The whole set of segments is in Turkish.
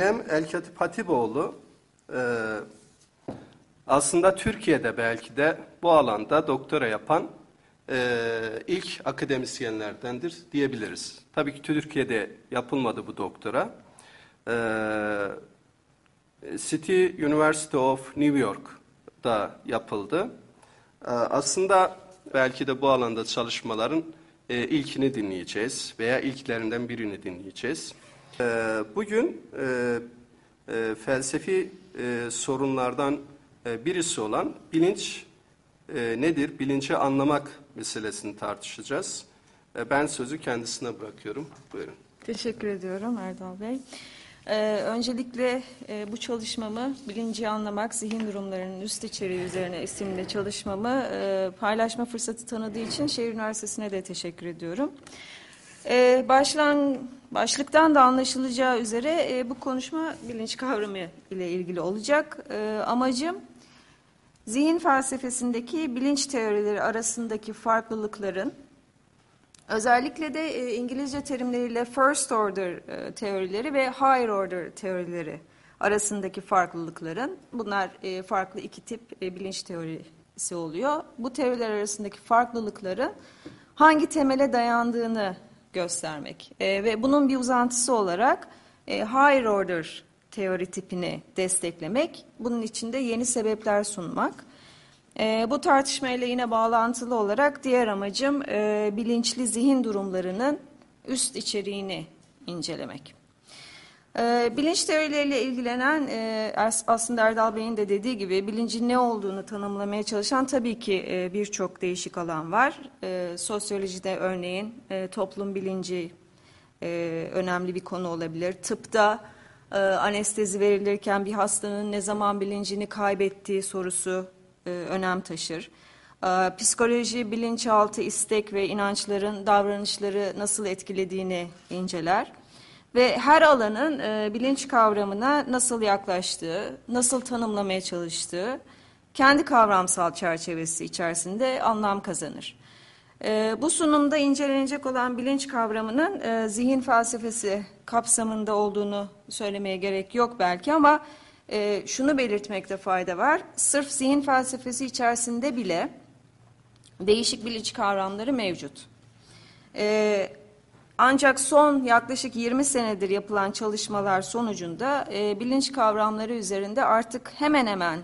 Sinem Elkatip e, aslında Türkiye'de belki de bu alanda doktora yapan e, ilk akademisyenlerdendir diyebiliriz. Tabii ki Türkiye'de yapılmadı bu doktora. E, City University of New York'da yapıldı. E, aslında belki de bu alanda çalışmaların e, ilkini dinleyeceğiz veya ilklerinden birini dinleyeceğiz. E, bugün e, e, felsefi e, sorunlardan birisi olan bilinç nedir, bilinci anlamak meselesini tartışacağız. Ben sözü kendisine bırakıyorum. Buyurun. Teşekkür ediyorum Erdal Bey. Ee, öncelikle e, bu çalışmamı Bilinci Anlamak, Zihin Durumlarının Üst İçeriği Üzerine isimli çalışmamı e, paylaşma fırsatı tanıdığı için Şehir Üniversitesi'ne de teşekkür ediyorum. E, başlan, başlıktan da anlaşılacağı üzere e, bu konuşma bilinç kavramı ile ilgili olacak. E, amacım zihin felsefesindeki bilinç teorileri arasındaki farklılıkların Özellikle de e, İngilizce terimleriyle first order e, teorileri ve higher order teorileri arasındaki farklılıkların, bunlar e, farklı iki tip e, bilinç teorisi oluyor. Bu teoriler arasındaki farklılıkların hangi temele dayandığını göstermek e, ve bunun bir uzantısı olarak e, higher order teori tipini desteklemek, bunun içinde yeni sebepler sunmak. E, bu tartışmayla yine bağlantılı olarak diğer amacım e, bilinçli zihin durumlarının üst içeriğini incelemek. E, bilinç teorileriyle ilgilenen e, aslında Erdal Bey'in de dediği gibi bilincin ne olduğunu tanımlamaya çalışan tabii ki e, birçok değişik alan var. E, sosyolojide örneğin toplum bilinci önemli bir konu olabilir. Tıpta anestezi verilirken bir hastanın ne zaman bilincini kaybettiği sorusu önem taşır. Psikoloji, bilinçaltı, istek ve inançların davranışları nasıl etkilediğini inceler. Ve her alanın e, bilinç kavramına nasıl yaklaştığı, nasıl tanımlamaya çalıştığı, kendi kavramsal çerçevesi içerisinde anlam kazanır. E, bu sunumda incelenecek olan bilinç kavramının e, zihin felsefesi kapsamında olduğunu söylemeye gerek yok belki ama e, şunu belirtmekte fayda var. Sırf zihin felsefesi içerisinde bile değişik bilinç kavramları mevcut. E, ancak son yaklaşık 20 senedir yapılan çalışmalar sonucunda e, bilinç kavramları üzerinde artık hemen hemen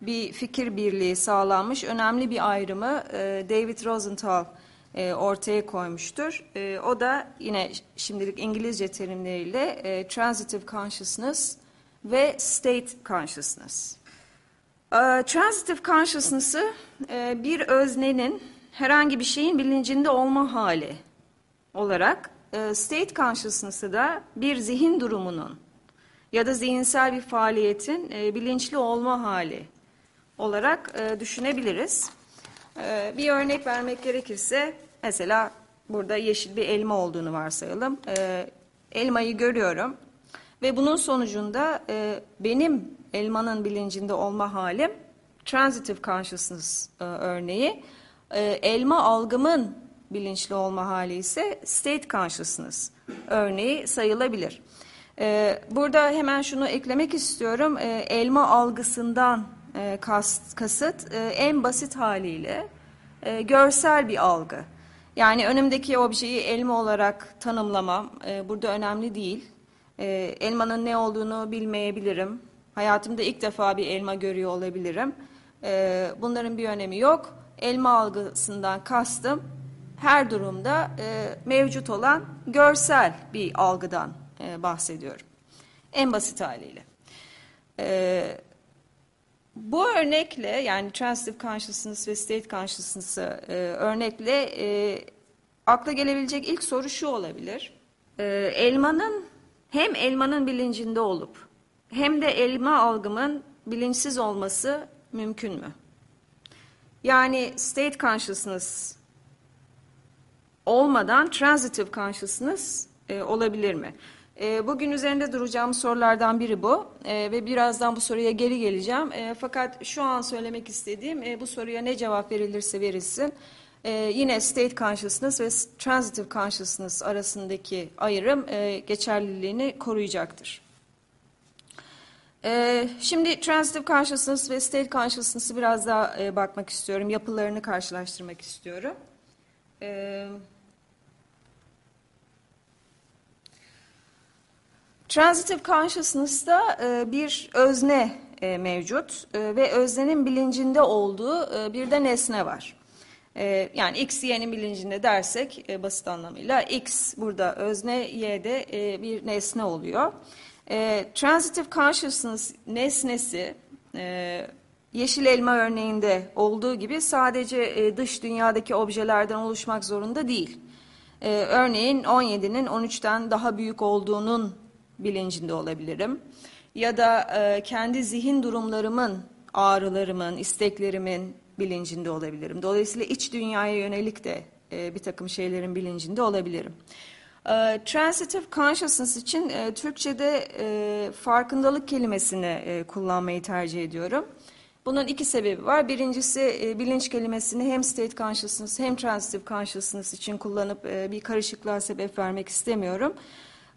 bir fikir birliği sağlanmış önemli bir ayrımı e, David Rosenthal e, ortaya koymuştur. E, o da yine şimdilik İngilizce terimleriyle e, transitive consciousness ve state consciousness. E, transitive consciousness'ı e, bir öznenin herhangi bir şeyin bilincinde olma hali olarak, e, state consciousness'ı da bir zihin durumunun ya da zihinsel bir faaliyetin e, bilinçli olma hali olarak e, düşünebiliriz. Bir örnek vermek gerekirse, mesela burada yeşil bir elma olduğunu varsayalım. Elmayı görüyorum ve bunun sonucunda benim elmanın bilincinde olma halim transitive consciousness örneği. Elma algımın bilinçli olma hali ise state consciousness örneği sayılabilir. E, burada hemen şunu eklemek istiyorum. E, elma algısından e, kast, kasıt e, en basit haliyle e, görsel bir algı. Yani önümdeki objeyi elma olarak tanımlamam e, burada önemli değil. E, elmanın ne olduğunu bilmeyebilirim. Hayatımda ilk defa bir elma görüyor olabilirim. E, bunların bir önemi yok. Elma algısından kastım her durumda e, mevcut olan görsel bir algıdan e, bahsediyorum. En basit haliyle. E, bu örnekle yani transitive consciousness ve state consciousness'ı e, örnekle e, akla gelebilecek ilk soru şu olabilir. E, elmanın hem elmanın bilincinde olup hem de elma algımın bilinçsiz olması mümkün mü? Yani state consciousness olmadan transitive consciousness e, olabilir mi? E, bugün üzerinde duracağım sorulardan biri bu e, ve birazdan bu soruya geri geleceğim. E, fakat şu an söylemek istediğim e, bu soruya ne cevap verilirse verilsin e, yine state consciousness ve transitive consciousness arasındaki ayrım e, geçerliliğini koruyacaktır. Ee, şimdi transitive consciousness ve state consciousness'ı biraz daha e, bakmak istiyorum. Yapılarını karşılaştırmak istiyorum. Ee, transitive consciousness'ta e, bir özne e, mevcut e, ve öznenin bilincinde olduğu bir de nesne var. Yani X, Y'nin bilincinde dersek basit anlamıyla X burada özne, Y de bir nesne oluyor. Transitive consciousness nesnesi yeşil elma örneğinde olduğu gibi sadece dış dünyadaki objelerden oluşmak zorunda değil. Örneğin 17'nin 13'ten daha büyük olduğunun bilincinde olabilirim. Ya da e, kendi zihin durumlarımın, ağrılarımın, isteklerimin bilincinde olabilirim. Dolayısıyla iç dünyaya yönelik de e, bir takım şeylerin bilincinde olabilirim. E, transitive consciousness için e, Türkçe'de e, farkındalık kelimesini e, kullanmayı tercih ediyorum. Bunun iki sebebi var. Birincisi e, bilinç kelimesini hem state consciousness hem transitive consciousness için kullanıp e, bir karışıklığa sebep vermek istemiyorum.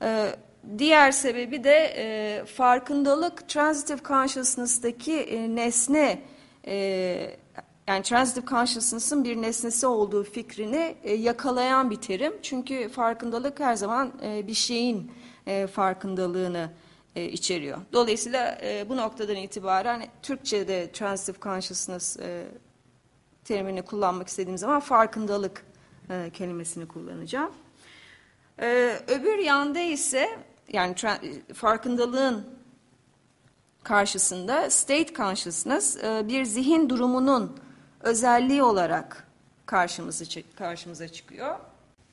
E, diğer sebebi de e, farkındalık transitive consciousness'taki e, nesne e, yani transitive consciousness'ın bir nesnesi olduğu fikrini e, yakalayan bir terim. Çünkü farkındalık her zaman e, bir şeyin e, farkındalığını e, içeriyor. Dolayısıyla e, bu noktadan itibaren Türkçe'de transitive consciousness e, terimini kullanmak istediğim zaman farkındalık e, kelimesini kullanacağım. E, öbür yanda ise yani farkındalığın karşısında state consciousness e, bir zihin durumunun özelliği olarak karşımıza, karşımıza çıkıyor.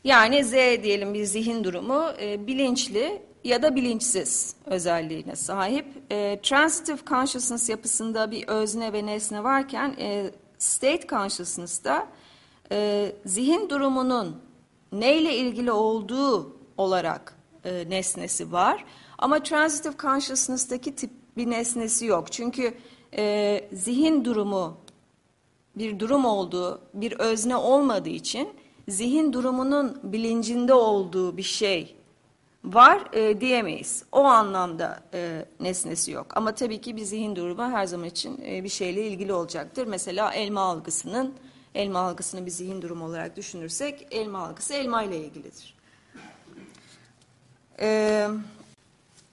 Yani Z diyelim bir zihin durumu e, bilinçli ya da bilinçsiz özelliğine sahip. E, transitive consciousness yapısında bir özne ve nesne varken e, state consciousness'ta e, zihin durumunun neyle ilgili olduğu olarak e, nesnesi var. Ama transitive consciousness'taki tip bir nesnesi yok. Çünkü e, zihin durumu bir durum olduğu, bir özne olmadığı için zihin durumunun bilincinde olduğu bir şey var e, diyemeyiz. O anlamda e, nesnesi yok. Ama tabii ki bir zihin durumu her zaman için e, bir şeyle ilgili olacaktır. Mesela elma algısının, elma algısını bir zihin durumu olarak düşünürsek elma algısı elma ile ilgilidir. E,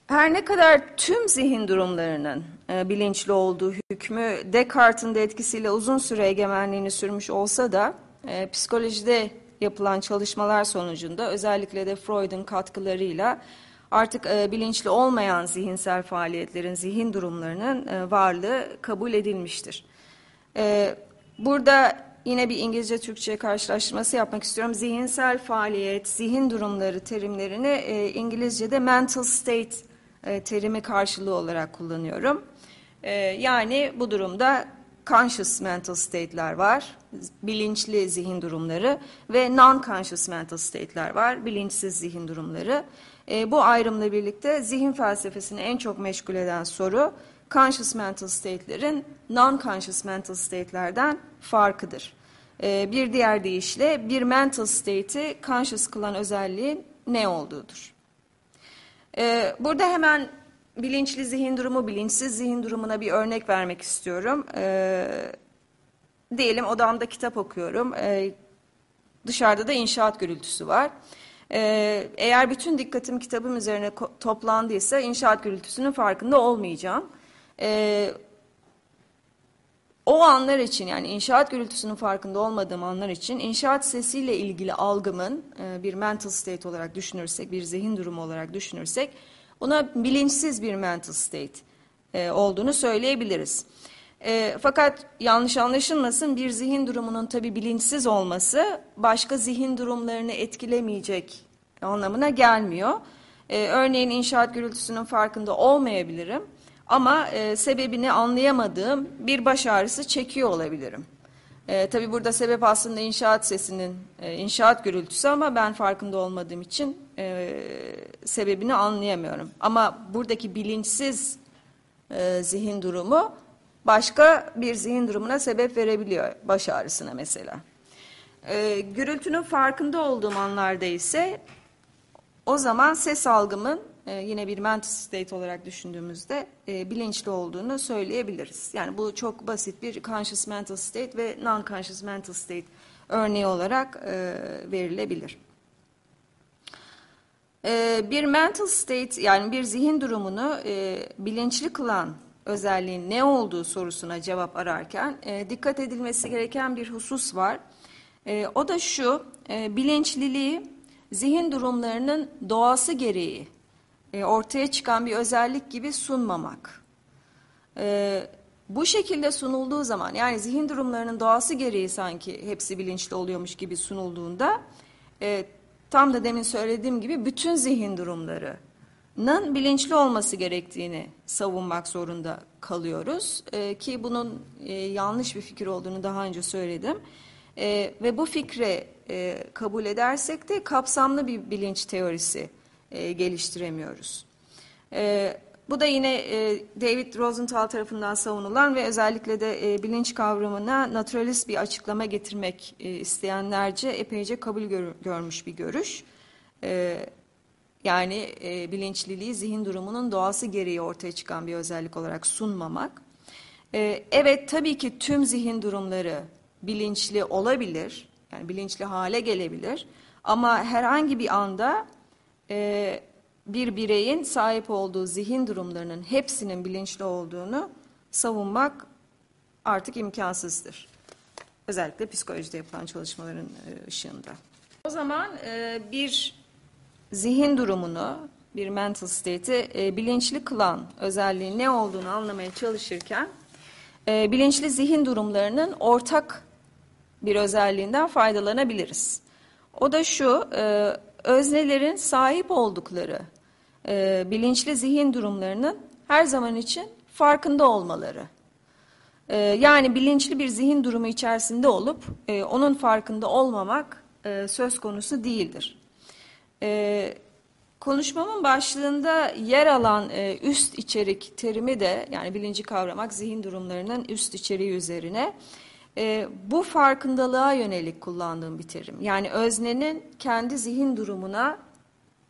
her ne kadar tüm zihin durumlarının e, bilinçli olduğu hükmü Descartes'in de etkisiyle uzun süre egemenliğini sürmüş olsa da e, psikolojide yapılan çalışmalar sonucunda özellikle de Freud'un katkılarıyla artık e, bilinçli olmayan zihinsel faaliyetlerin, zihin durumlarının e, varlığı kabul edilmiştir. E, burada yine bir İngilizce-Türkçe karşılaştırması yapmak istiyorum. Zihinsel faaliyet, zihin durumları terimlerini e, İngilizce'de mental state e, terimi karşılığı olarak kullanıyorum. E, yani bu durumda conscious mental state'ler var, bilinçli zihin durumları ve non-conscious mental state'ler var, bilinçsiz zihin durumları. E, bu ayrımla birlikte zihin felsefesini en çok meşgul eden soru, conscious mental state'lerin non-conscious mental state'lerden farkıdır. E, bir diğer deyişle bir mental state'i conscious kılan özelliğin ne olduğudur. E, burada hemen bilinçli zihin durumu, bilinçsiz zihin durumuna bir örnek vermek istiyorum. Ee, diyelim odamda kitap okuyorum. Ee, dışarıda da inşaat gürültüsü var. Ee, eğer bütün dikkatim kitabım üzerine toplandıysa inşaat gürültüsünün farkında olmayacağım. Ee, o anlar için yani inşaat gürültüsünün farkında olmadığım anlar için inşaat sesiyle ilgili algımın e, bir mental state olarak düşünürsek, bir zihin durumu olarak düşünürsek Buna bilinçsiz bir mental state e, olduğunu söyleyebiliriz. E, fakat yanlış anlaşılmasın bir zihin durumunun tabi bilinçsiz olması başka zihin durumlarını etkilemeyecek anlamına gelmiyor. E, örneğin inşaat gürültüsünün farkında olmayabilirim ama e, sebebini anlayamadığım bir baş ağrısı çekiyor olabilirim. E, tabii burada sebep aslında inşaat sesinin, e, inşaat gürültüsü ama ben farkında olmadığım için e, sebebini anlayamıyorum. Ama buradaki bilinçsiz e, zihin durumu başka bir zihin durumuna sebep verebiliyor. Baş ağrısına mesela. E, gürültünün farkında olduğum anlarda ise o zaman ses algımın e, yine bir mental state olarak düşündüğümüzde e, bilinçli olduğunu söyleyebiliriz. Yani bu çok basit bir conscious mental state ve non-conscious mental state örneği olarak e, verilebilir. E, bir mental state yani bir zihin durumunu e, bilinçli kılan özelliğin ne olduğu sorusuna cevap ararken e, dikkat edilmesi gereken bir husus var. E, o da şu, e, bilinçliliği zihin durumlarının doğası gereği e, ortaya çıkan bir özellik gibi sunmamak. E, bu şekilde sunulduğu zaman yani zihin durumlarının doğası gereği sanki hepsi bilinçli oluyormuş gibi sunulduğunda e, tam da demin söylediğim gibi bütün zihin durumlarının bilinçli olması gerektiğini savunmak zorunda kalıyoruz. E, ki bunun e, yanlış bir fikir olduğunu daha önce söyledim. E, ve bu fikre e, kabul edersek de kapsamlı bir bilinç teorisi e, geliştiremiyoruz. E, bu da yine e, David Rosenthal tarafından savunulan ve özellikle de e, bilinç kavramına naturalist bir açıklama getirmek e, isteyenlerce epeyce kabul gör, görmüş bir görüş. E, yani e, bilinçliliği zihin durumunun doğası gereği ortaya çıkan bir özellik olarak sunmamak. E, evet tabii ki tüm zihin durumları bilinçli olabilir, yani bilinçli hale gelebilir. Ama herhangi bir anda e, bir bireyin sahip olduğu zihin durumlarının hepsinin bilinçli olduğunu savunmak artık imkansızdır. Özellikle psikolojide yapılan çalışmaların e, ışığında. O zaman e, bir zihin durumunu, bir mental state'i e, bilinçli kılan özelliğin ne olduğunu anlamaya çalışırken bilinçli zihin durumlarının ortak bir özelliğinden faydalanabiliriz. O da şu, öznelerin sahip oldukları e, bilinçli zihin durumlarının her zaman için farkında olmaları. E, yani bilinçli bir zihin durumu içerisinde olup e, onun farkında olmamak e, söz konusu değildir. E, konuşmamın başlığında yer alan e, üst içerik terimi de yani bilinci kavramak zihin durumlarının üst içeriği üzerine e, bu farkındalığa yönelik kullandığım bir terim. Yani öznenin kendi zihin durumuna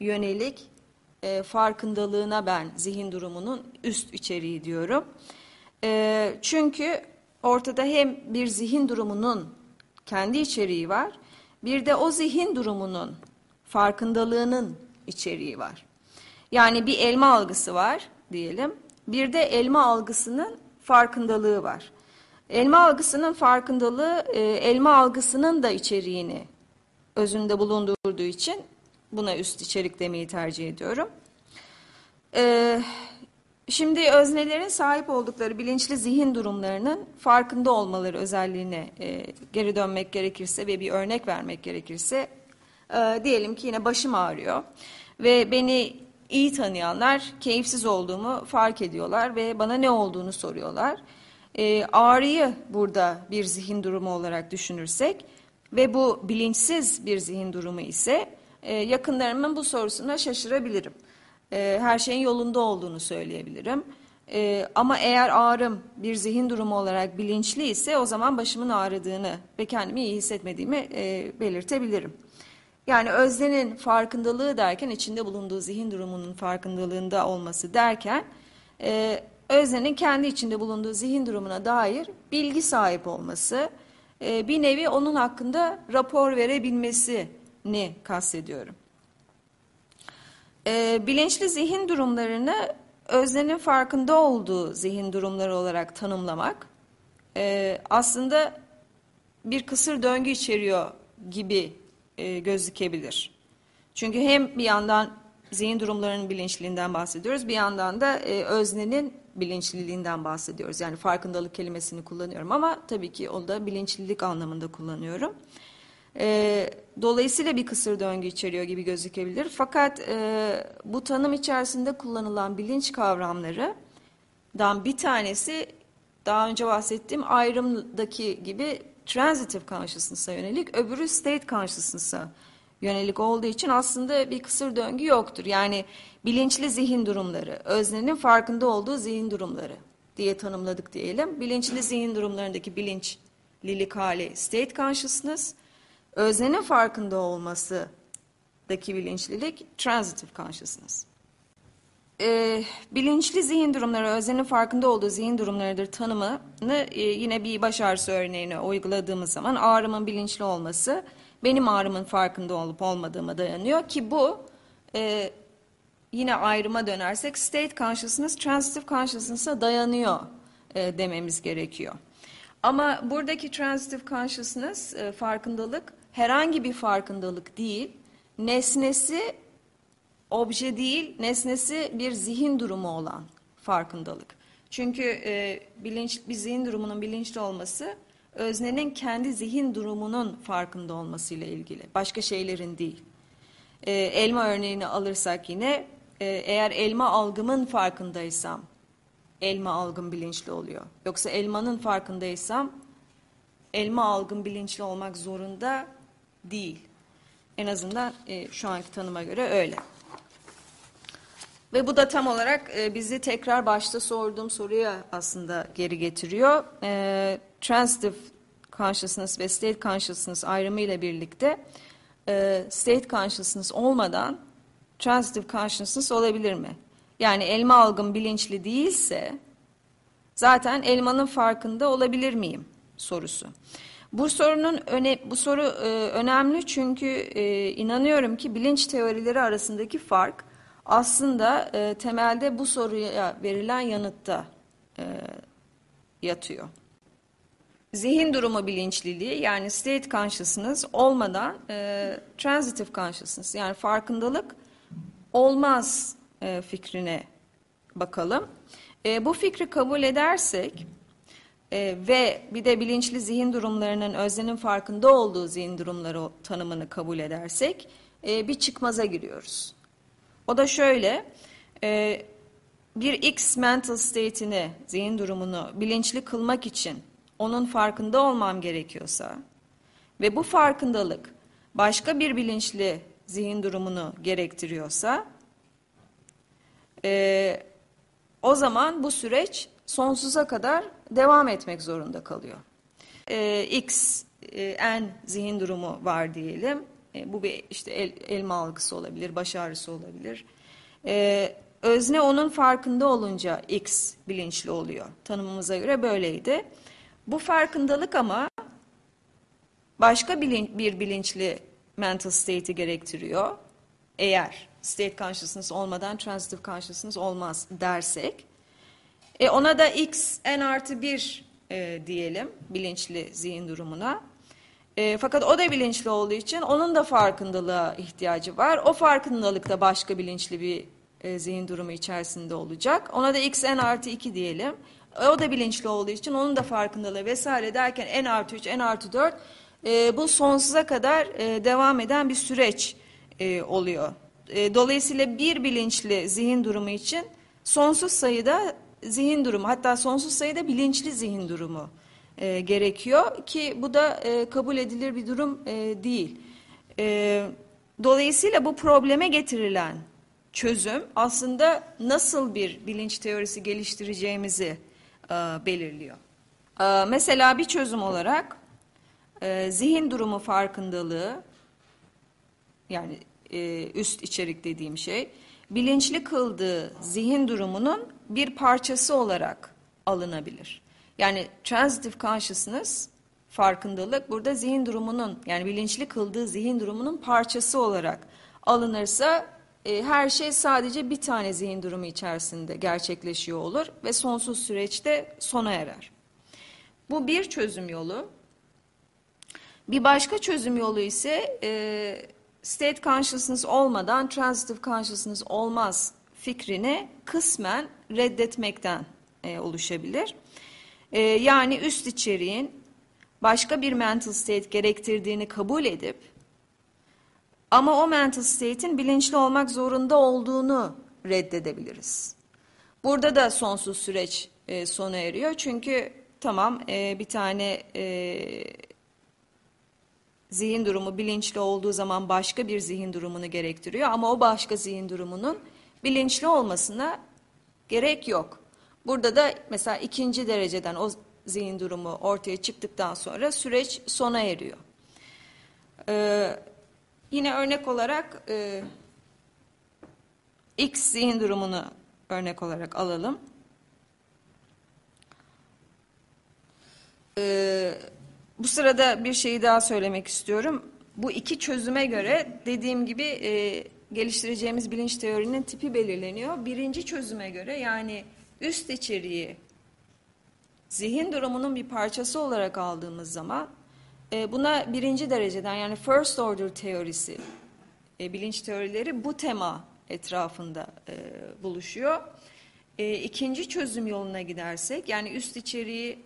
yönelik e, farkındalığına ben zihin durumunun üst içeriği diyorum. E, çünkü ortada hem bir zihin durumunun kendi içeriği var, bir de o zihin durumunun farkındalığının içeriği var. Yani bir elma algısı var diyelim, bir de elma algısının farkındalığı var. Elma algısının farkındalığı e, elma algısının da içeriğini özünde bulundurduğu için buna üst içerik demeyi tercih ediyorum. E, şimdi öznelerin sahip oldukları bilinçli zihin durumlarının farkında olmaları özelliğine e, geri dönmek gerekirse ve bir örnek vermek gerekirse diyelim ki yine başım ağrıyor ve beni iyi tanıyanlar keyifsiz olduğumu fark ediyorlar ve bana ne olduğunu soruyorlar e, ağrıyı burada bir zihin durumu olarak düşünürsek ve bu bilinçsiz bir zihin durumu ise e, yakınlarımın bu sorusuna şaşırabilirim. E, her şeyin yolunda olduğunu söyleyebilirim. E, ama eğer ağrım bir zihin durumu olarak bilinçli ise o zaman başımın ağrıdığını ve kendimi iyi hissetmediğimi e, belirtebilirim. Yani öznenin farkındalığı derken içinde bulunduğu zihin durumunun farkındalığında olması derken e, öznenin kendi içinde bulunduğu zihin durumuna dair bilgi sahip olması, e, bir nevi onun hakkında rapor verebilmesini kastediyorum. E, bilinçli zihin durumlarını öznenin farkında olduğu zihin durumları olarak tanımlamak e, aslında bir kısır döngü içeriyor gibi gözükebilir. Çünkü hem bir yandan zihin durumlarının bilinçliğinden bahsediyoruz. Bir yandan da öznenin bilinçliliğinden bahsediyoruz. Yani farkındalık kelimesini kullanıyorum ama tabii ki o da bilinçlilik anlamında kullanıyorum. E, dolayısıyla bir kısır döngü içeriyor gibi gözükebilir. Fakat e, bu tanım içerisinde kullanılan bilinç kavramlarından bir tanesi daha önce bahsettiğim ayrımdaki gibi transitive consciousness'a yönelik, öbürü state consciousness'a yönelik olduğu için aslında bir kısır döngü yoktur. Yani bilinçli zihin durumları, öznenin farkında olduğu zihin durumları diye tanımladık diyelim. Bilinçli zihin durumlarındaki bilinçlilik hali state consciousness, öznenin farkında olması daki bilinçlilik transitive consciousness. e, bilinçli zihin durumları, öznenin farkında olduğu zihin durumlarıdır tanımını e, yine bir baş ağrısı örneğine uyguladığımız zaman ağrımın bilinçli olması benim ağrımın farkında olup olmadığıma dayanıyor ki bu e, yine ayrıma dönersek state consciousness, transitive consciousness'a dayanıyor e, dememiz gerekiyor. Ama buradaki transitive consciousness, e, farkındalık herhangi bir farkındalık değil, nesnesi obje değil, nesnesi bir zihin durumu olan farkındalık. Çünkü e, bilinç bir zihin durumunun bilinçli olması öznenin kendi zihin durumunun farkında olmasıyla ilgili. Başka şeylerin değil. E, elma örneğini alırsak yine e, eğer elma algımın farkındaysam elma algım bilinçli oluyor. Yoksa elmanın farkındaysam elma algım bilinçli olmak zorunda değil. En azından e, şu anki tanıma göre öyle. Ve bu da tam olarak e, bizi tekrar başta sorduğum soruya aslında geri getiriyor. E, transitive consciousness ve state consciousness ayrımı ile birlikte e, state consciousness olmadan transitive consciousness olabilir mi? Yani elma algım bilinçli değilse zaten elmanın farkında olabilir miyim sorusu. Bu sorunun öne, bu soru e, önemli çünkü e, inanıyorum ki bilinç teorileri arasındaki fark aslında e, temelde bu soruya verilen yanıtta e, yatıyor. Zihin durumu bilinçliliği yani state consciousness olmadan e, transitive consciousness yani farkındalık olmaz e, fikrine bakalım. E, bu fikri kabul edersek e, ve bir de bilinçli zihin durumlarının öznenin farkında olduğu zihin durumları tanımını kabul edersek e, bir çıkmaza giriyoruz. O da şöyle, e, bir X mental state'ini, zihin durumunu bilinçli kılmak için onun farkında olmam gerekiyorsa ve bu farkındalık başka bir bilinçli zihin durumunu gerektiriyorsa e, o zaman bu süreç sonsuza kadar devam etmek zorunda kalıyor. E, X, e, N zihin durumu var diyelim. E, bu bir işte el, elma algısı olabilir, baş ağrısı olabilir. E, özne onun farkında olunca X bilinçli oluyor. Tanımımıza göre böyleydi. Bu farkındalık ama başka bir bilinçli mental state'i gerektiriyor. Eğer state consciousness olmadan transitive consciousness olmaz dersek. E ona da x n artı 1 e, diyelim bilinçli zihin durumuna. E, fakat o da bilinçli olduğu için onun da farkındalığa ihtiyacı var. O farkındalık da başka bilinçli bir e, zihin durumu içerisinde olacak. Ona da x n artı 2 diyelim. E, o da bilinçli olduğu için onun da farkındalığı vesaire derken n artı 3, n artı 4 e, bu sonsuza kadar e, devam eden bir süreç e, oluyor. E, dolayısıyla bir bilinçli zihin durumu için sonsuz sayıda zihin durumu hatta sonsuz sayıda bilinçli zihin durumu e, gerekiyor ki bu da e, kabul edilir bir durum e, değil. E, dolayısıyla bu probleme getirilen çözüm aslında nasıl bir bilinç teorisi geliştireceğimizi e, belirliyor. E, mesela bir çözüm olarak e, zihin durumu farkındalığı yani e, üst içerik dediğim şey bilinçli kıldığı zihin durumunun bir parçası olarak alınabilir. Yani transitive consciousness farkındalık burada zihin durumunun yani bilinçli kıldığı zihin durumunun parçası olarak alınırsa e, her şey sadece bir tane zihin durumu içerisinde gerçekleşiyor olur ve sonsuz süreçte sona erer. Bu bir çözüm yolu. Bir başka çözüm yolu ise e, state consciousness olmadan transitive consciousness olmaz fikrini kısmen reddetmekten e, oluşabilir. E, yani üst içeriğin başka bir mental state gerektirdiğini kabul edip ama o mental state'in bilinçli olmak zorunda olduğunu reddedebiliriz. Burada da sonsuz süreç e, sona eriyor. Çünkü tamam e, bir tane e, zihin durumu bilinçli olduğu zaman başka bir zihin durumunu gerektiriyor. Ama o başka zihin durumunun bilinçli olmasına gerek yok. Burada da mesela ikinci dereceden o zihin durumu ortaya çıktıktan sonra süreç sona eriyor. Ee, yine örnek olarak e, X zihin durumunu örnek olarak alalım. Ee, bu sırada bir şeyi daha söylemek istiyorum. Bu iki çözüme göre dediğim gibi e, geliştireceğimiz bilinç teorinin tipi belirleniyor. Birinci çözüme göre yani üst içeriği zihin durumunun bir parçası olarak aldığımız zaman e, buna birinci dereceden yani first order teorisi, e, bilinç teorileri bu tema etrafında e, buluşuyor. E, ikinci çözüm yoluna gidersek yani üst içeriği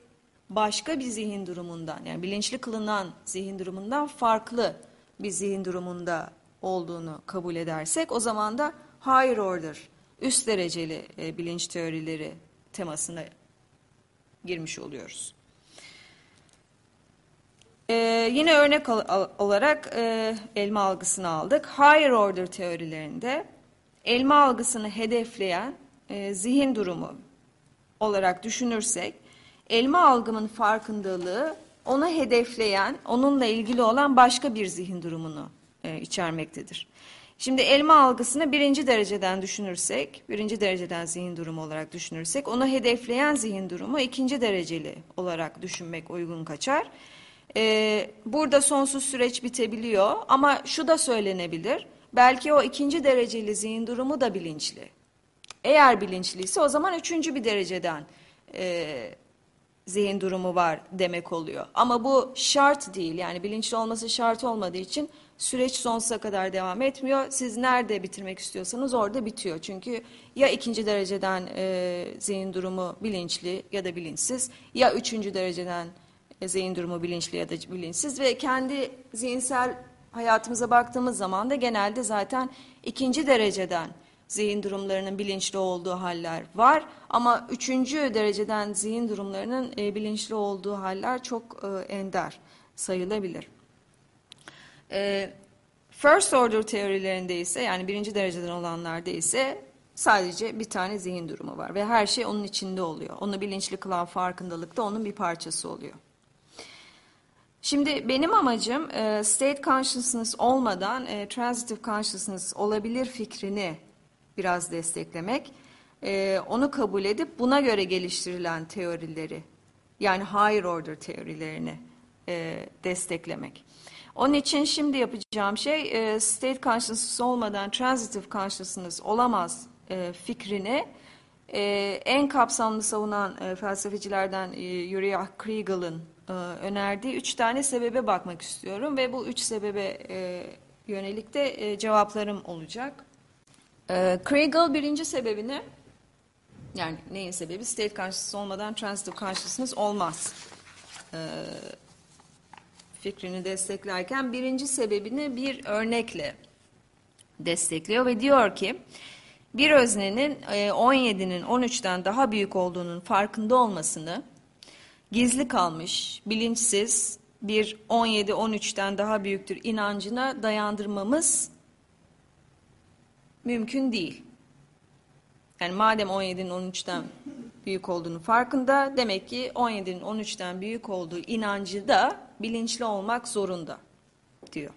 başka bir zihin durumundan yani bilinçli kılınan zihin durumundan farklı bir zihin durumunda olduğunu kabul edersek o zaman da higher order üst dereceli e, bilinç teorileri temasına girmiş oluyoruz. Ee, yine örnek olarak e, elma algısını aldık. Higher order teorilerinde elma algısını hedefleyen e, zihin durumu olarak düşünürsek elma algımın farkındalığı ona hedefleyen, onunla ilgili olan başka bir zihin durumunu e, içermektedir. Şimdi elma algısını birinci dereceden düşünürsek, birinci dereceden zihin durumu olarak düşünürsek, onu hedefleyen zihin durumu ikinci dereceli olarak düşünmek uygun kaçar. Ee, burada sonsuz süreç bitebiliyor ama şu da söylenebilir, belki o ikinci dereceli zihin durumu da bilinçli. Eğer bilinçliyse o zaman üçüncü bir dereceden e, zihin durumu var demek oluyor. Ama bu şart değil yani bilinçli olması şart olmadığı için süreç sonsuza kadar devam etmiyor. Siz nerede bitirmek istiyorsanız orada bitiyor. Çünkü ya ikinci dereceden e, zihin durumu bilinçli ya da bilinçsiz ya üçüncü dereceden e, zihin durumu bilinçli ya da bilinçsiz ve kendi zihinsel hayatımıza baktığımız zaman da genelde zaten ikinci dereceden zihin durumlarının bilinçli olduğu haller var ama üçüncü dereceden zihin durumlarının e, bilinçli olduğu haller çok e, ender sayılabilir. E, first order teorilerinde ise yani birinci dereceden olanlarda ise sadece bir tane zihin durumu var ve her şey onun içinde oluyor. Onu bilinçli kılan farkındalık da onun bir parçası oluyor. Şimdi benim amacım e, state consciousness olmadan e, transitive consciousness olabilir fikrini biraz desteklemek. E, onu kabul edip buna göre geliştirilen teorileri yani higher order teorilerini desteklemek. Onun için şimdi yapacağım şey state consciousness olmadan transitive consciousness olamaz fikrini en kapsamlı savunan e, felsefecilerden e, Kriegel'ın e, önerdiği üç tane sebebe bakmak istiyorum ve bu üç sebebe e, yönelik de e, cevaplarım olacak. E, Kriegel birinci sebebini yani neyin sebebi? State consciousness olmadan transitive consciousness olmaz. Fikrini desteklerken birinci sebebini bir örnekle destekliyor ve diyor ki bir öznenin 17'nin 13'ten daha büyük olduğunun farkında olmasını gizli kalmış, bilinçsiz bir 17-13'ten daha büyüktür inancına dayandırmamız mümkün değil. Yani madem 17'nin 13'ten büyük olduğunu farkında, demek ki 17'nin 13'ten büyük olduğu inancı da bilinçli olmak zorunda diyor.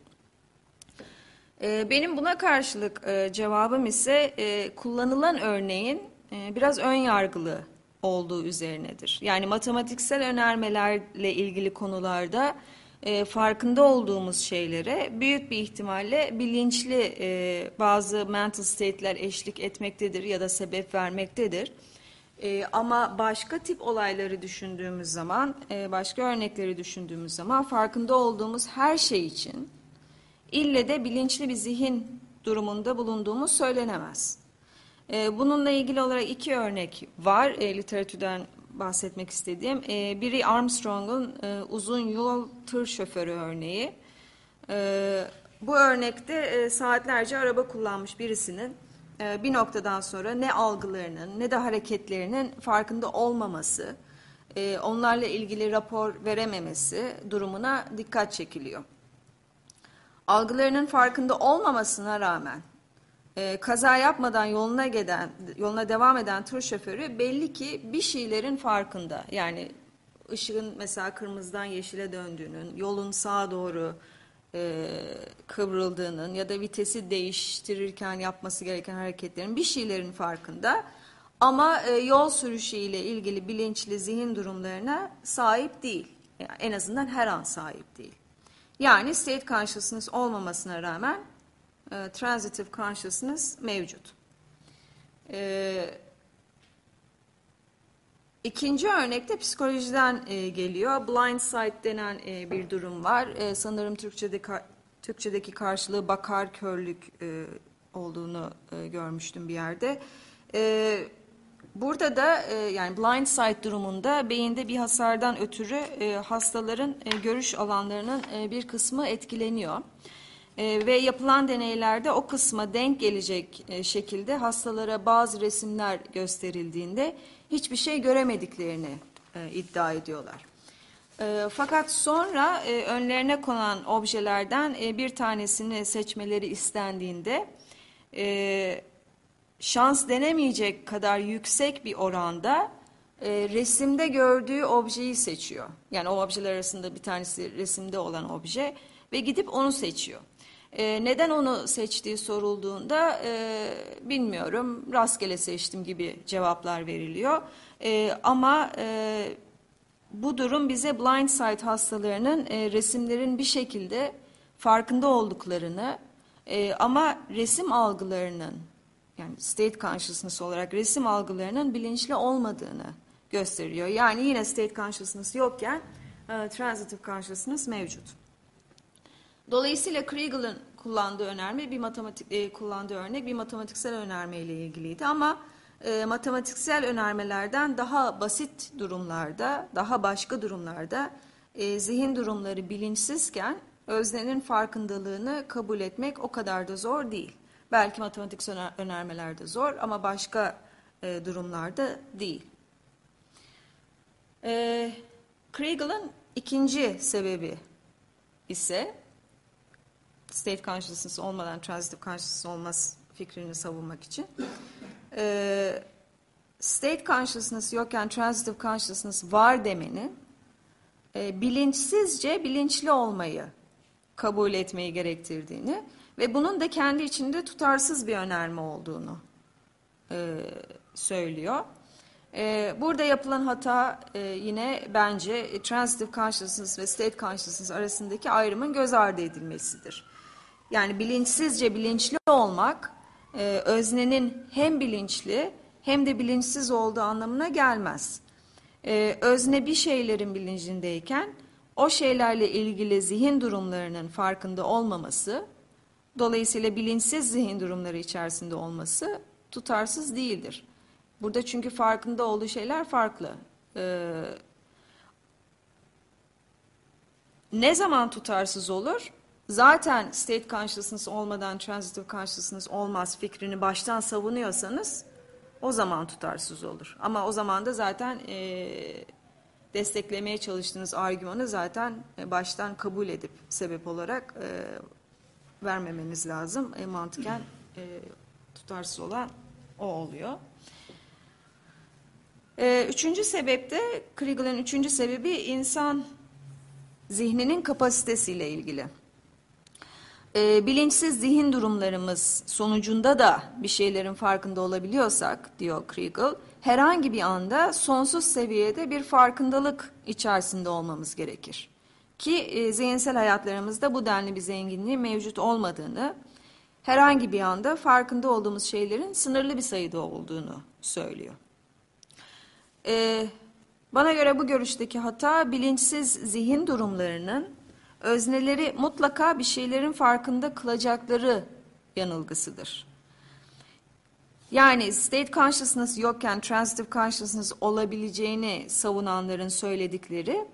Benim buna karşılık cevabım ise kullanılan örneğin biraz ön yargılı olduğu üzerinedir. Yani matematiksel önermelerle ilgili konularda farkında olduğumuz şeylere büyük bir ihtimalle bilinçli bazı mental state'ler eşlik etmektedir ya da sebep vermektedir. ama başka tip olayları düşündüğümüz zaman, başka örnekleri düşündüğümüz zaman farkında olduğumuz her şey için ille de bilinçli bir zihin durumunda bulunduğumuz söylenemez. Bununla ilgili olarak iki örnek var e, literatürden bahsetmek istediğim. E, biri Armstrong'un e, uzun yol tır şoförü örneği. E, bu örnekte e, saatlerce araba kullanmış birisinin e, bir noktadan sonra ne algılarının ne de hareketlerinin farkında olmaması, e, onlarla ilgili rapor verememesi durumuna dikkat çekiliyor. Algılarının farkında olmamasına rağmen e, kaza yapmadan yoluna giden, yoluna devam eden tır şoförü belli ki bir şeylerin farkında. Yani ışığın mesela kırmızıdan yeşile döndüğünün, yolun sağa doğru e, kıvrıldığının ya da vitesi değiştirirken yapması gereken hareketlerin bir şeylerin farkında. Ama e, yol sürüşü ile ilgili bilinçli zihin durumlarına sahip değil. Yani en azından her an sahip değil. Yani state consciousness olmamasına rağmen e, transitive consciousness mevcut. E, ikinci örnekte psikolojiden e, geliyor. Blind sight denen e, bir durum var. E, sanırım Türkçe'de Türkçedeki karşılığı bakar körlük e, olduğunu e, görmüştüm bir yerde. E, burada da e, yani blind sight durumunda beyinde bir hasardan ötürü e, hastaların e, görüş alanlarının e, bir kısmı etkileniyor. E, ve yapılan deneylerde o kısma denk gelecek e, şekilde hastalara bazı resimler gösterildiğinde hiçbir şey göremediklerini e, iddia ediyorlar. E, fakat sonra e, önlerine konan objelerden e, bir tanesini seçmeleri istendiğinde e, şans denemeyecek kadar yüksek bir oranda e, resimde gördüğü objeyi seçiyor. Yani o objeler arasında bir tanesi resimde olan obje ve gidip onu seçiyor. E, neden onu seçtiği sorulduğunda e, bilmiyorum rastgele seçtim gibi cevaplar veriliyor. E, ama e, bu durum bize blind sight hastalarının e, resimlerin bir şekilde farkında olduklarını e, ama resim algılarının yani state consciousness olarak resim algılarının bilinçli olmadığını gösteriyor. Yani yine state consciousness yokken e, transitive consciousness mevcut. Dolayısıyla Kriegel'ın kullandığı önerme bir matematik e, kullandığı örnek bir matematiksel önerme ile ilgiliydi ama e, matematiksel önermelerden daha basit durumlarda, daha başka durumlarda e, zihin durumları bilinçsizken öznenin farkındalığını kabul etmek o kadar da zor değil. Belki matematiksel önermelerde zor ama başka e, durumlarda değil. E, Kriegel'ın ikinci sebebi ise state consciousness olmadan transitive consciousness olmaz fikrini savunmak için. E, state consciousness yokken transitive consciousness var demeni e, bilinçsizce bilinçli olmayı kabul etmeyi gerektirdiğini ve bunun da kendi içinde tutarsız bir önerme olduğunu e, söylüyor. E, burada yapılan hata e, yine bence e, transitive consciousness ve state consciousness arasındaki ayrımın göz ardı edilmesidir. Yani bilinçsizce bilinçli olmak e, öznenin hem bilinçli hem de bilinçsiz olduğu anlamına gelmez. E, özne bir şeylerin bilincindeyken o şeylerle ilgili zihin durumlarının farkında olmaması, dolayısıyla bilinçsiz zihin durumları içerisinde olması tutarsız değildir. Burada çünkü farkında olduğu şeyler farklı. Ee, ne zaman tutarsız olur? Zaten state consciousness olmadan transitive consciousness olmaz fikrini baştan savunuyorsanız o zaman tutarsız olur. Ama o zaman da zaten e, desteklemeye çalıştığınız argümanı zaten e, baştan kabul edip sebep olarak e, vermemeniz lazım. E, mantıken e, tutarsız olan o oluyor. E, üçüncü sebep de Kriegel'in üçüncü sebebi insan zihninin kapasitesiyle ilgili. E, bilinçsiz zihin durumlarımız sonucunda da bir şeylerin farkında olabiliyorsak diyor Kriegel, herhangi bir anda sonsuz seviyede bir farkındalık içerisinde olmamız gerekir. Ki e, zihinsel hayatlarımızda bu denli bir zenginliği mevcut olmadığını, herhangi bir anda farkında olduğumuz şeylerin sınırlı bir sayıda olduğunu söylüyor. E, bana göre bu görüşteki hata bilinçsiz zihin durumlarının özneleri mutlaka bir şeylerin farkında kılacakları yanılgısıdır. Yani state consciousness yokken transitive consciousness olabileceğini savunanların söyledikleri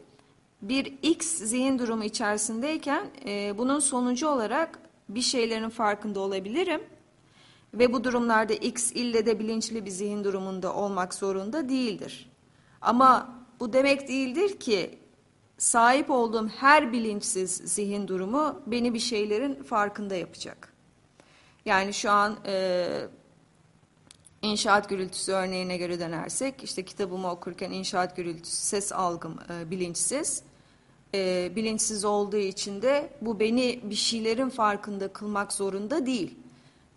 bir X zihin durumu içerisindeyken e, bunun sonucu olarak bir şeylerin farkında olabilirim ve bu durumlarda X ille de bilinçli bir zihin durumunda olmak zorunda değildir. Ama bu demek değildir ki sahip olduğum her bilinçsiz zihin durumu beni bir şeylerin farkında yapacak. Yani şu an e, inşaat gürültüsü örneğine göre dönersek, işte kitabımı okurken inşaat gürültüsü, ses algım e, bilinçsiz. E, bilinçsiz olduğu için de bu beni bir şeylerin farkında kılmak zorunda değil.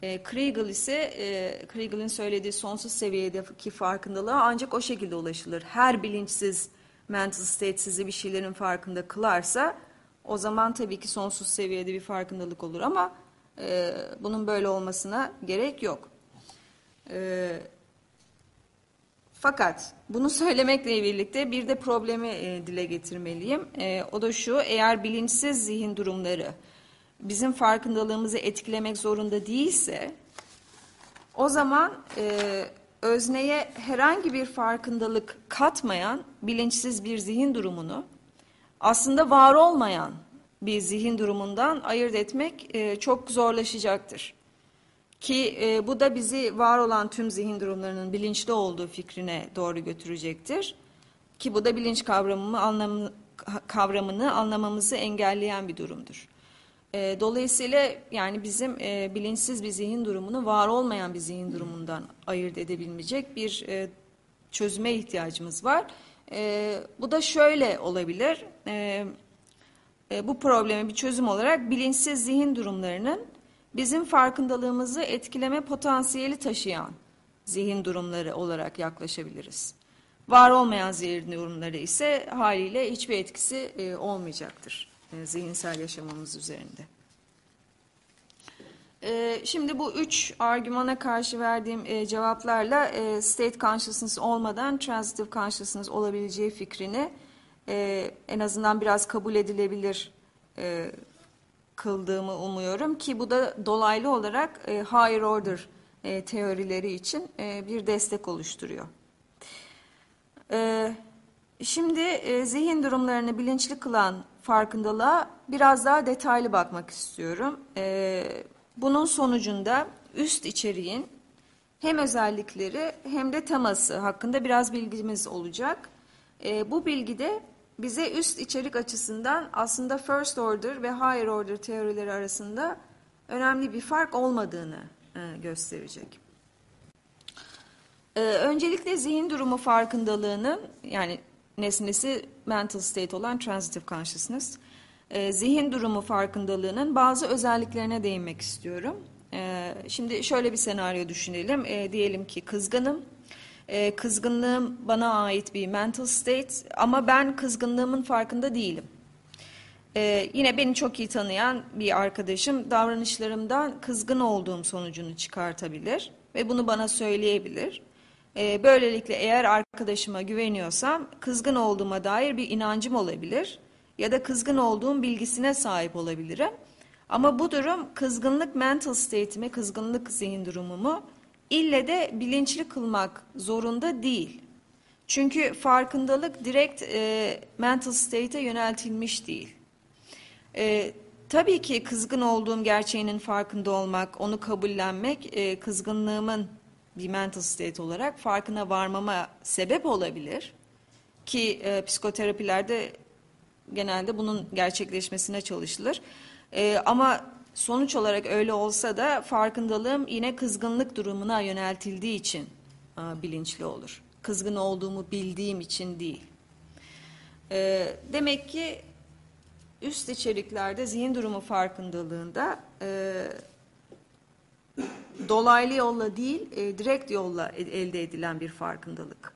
E, Kriegel ise e, Kriegel'in söylediği sonsuz seviyedeki farkındalığa ancak o şekilde ulaşılır. Her bilinçsiz mental state sizi bir şeylerin farkında kılarsa o zaman tabii ki sonsuz seviyede bir farkındalık olur ama e, bunun böyle olmasına gerek yok. E, fakat bunu söylemekle birlikte bir de problemi e, dile getirmeliyim. E, o da şu, eğer bilinçsiz zihin durumları bizim farkındalığımızı etkilemek zorunda değilse, o zaman e, özneye herhangi bir farkındalık katmayan bilinçsiz bir zihin durumunu aslında var olmayan bir zihin durumundan ayırt etmek e, çok zorlaşacaktır. Ki e, bu da bizi var olan tüm zihin durumlarının bilinçli olduğu fikrine doğru götürecektir. Ki bu da bilinç kavramını, anlamı, kavramını anlamamızı engelleyen bir durumdur. E, dolayısıyla yani bizim e, bilinçsiz bir zihin durumunu var olmayan bir zihin durumundan ayırt edebilmeyecek bir e, çözüme ihtiyacımız var. E, bu da şöyle olabilir. E, e, bu probleme bir çözüm olarak bilinçsiz zihin durumlarının bizim farkındalığımızı etkileme potansiyeli taşıyan zihin durumları olarak yaklaşabiliriz. Var olmayan zihin durumları ise haliyle hiçbir etkisi e, olmayacaktır e, zihinsel yaşamamız üzerinde. E, şimdi bu üç argümana karşı verdiğim e, cevaplarla state consciousness olmadan transitive consciousness olabileceği fikrini en azından biraz kabul edilebilir kıldığımı umuyorum ki bu da dolaylı olarak higher order teorileri için bir destek oluşturuyor. Şimdi zihin durumlarını bilinçli kılan farkındalığa biraz daha detaylı bakmak istiyorum. E, bunun sonucunda üst içeriğin hem özellikleri hem de teması hakkında biraz bilgimiz olacak. E, bu bilgide bize üst içerik açısından aslında first order ve higher order teorileri arasında önemli bir fark olmadığını e, gösterecek. E, öncelikle zihin durumu farkındalığının yani nesnesi mental state olan transitive consciousness, e, zihin durumu farkındalığının bazı özelliklerine değinmek istiyorum. Şimdi şöyle bir senaryo düşünelim. Diyelim ki kızgınım e, kızgınlığım bana ait bir mental state ama ben kızgınlığımın farkında değilim. E, yine beni çok iyi tanıyan bir arkadaşım davranışlarımdan kızgın olduğum sonucunu çıkartabilir ve bunu bana söyleyebilir. E, böylelikle eğer arkadaşıma güveniyorsam kızgın olduğuma dair bir inancım olabilir ya da kızgın olduğum bilgisine sahip olabilirim. Ama bu durum kızgınlık mental state'imi, kızgınlık zihin durumumu ille de bilinçli kılmak zorunda değil. Çünkü farkındalık direkt e, mental state'e yöneltilmiş değil. E, tabii ki kızgın olduğum gerçeğinin farkında olmak, onu kabullenmek e, kızgınlığımın bir mental state olarak farkına varmama sebep olabilir. Ki e, psikoterapilerde genelde bunun gerçekleşmesine çalışılır. E, ama Sonuç olarak öyle olsa da farkındalığım yine kızgınlık durumuna yöneltildiği için a, bilinçli olur. Kızgın olduğumu bildiğim için değil. E, demek ki üst içeriklerde zihin durumu farkındalığında e, dolaylı yolla değil, e, direkt yolla elde edilen bir farkındalık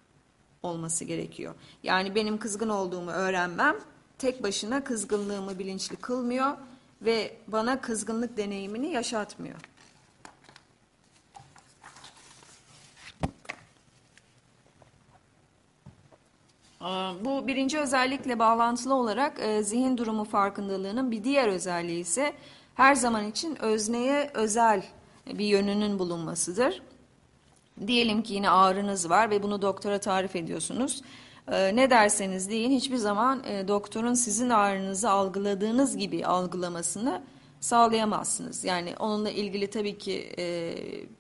olması gerekiyor. Yani benim kızgın olduğumu öğrenmem tek başına kızgınlığımı bilinçli kılmıyor ve bana kızgınlık deneyimini yaşatmıyor. Bu birinci özellikle bağlantılı olarak e, zihin durumu farkındalığının bir diğer özelliği ise her zaman için özneye özel bir yönünün bulunmasıdır. Diyelim ki yine ağrınız var ve bunu doktora tarif ediyorsunuz. Ee, ne derseniz deyin hiçbir zaman e, doktorun sizin ağrınızı algıladığınız gibi algılamasını sağlayamazsınız. Yani onunla ilgili tabii ki e,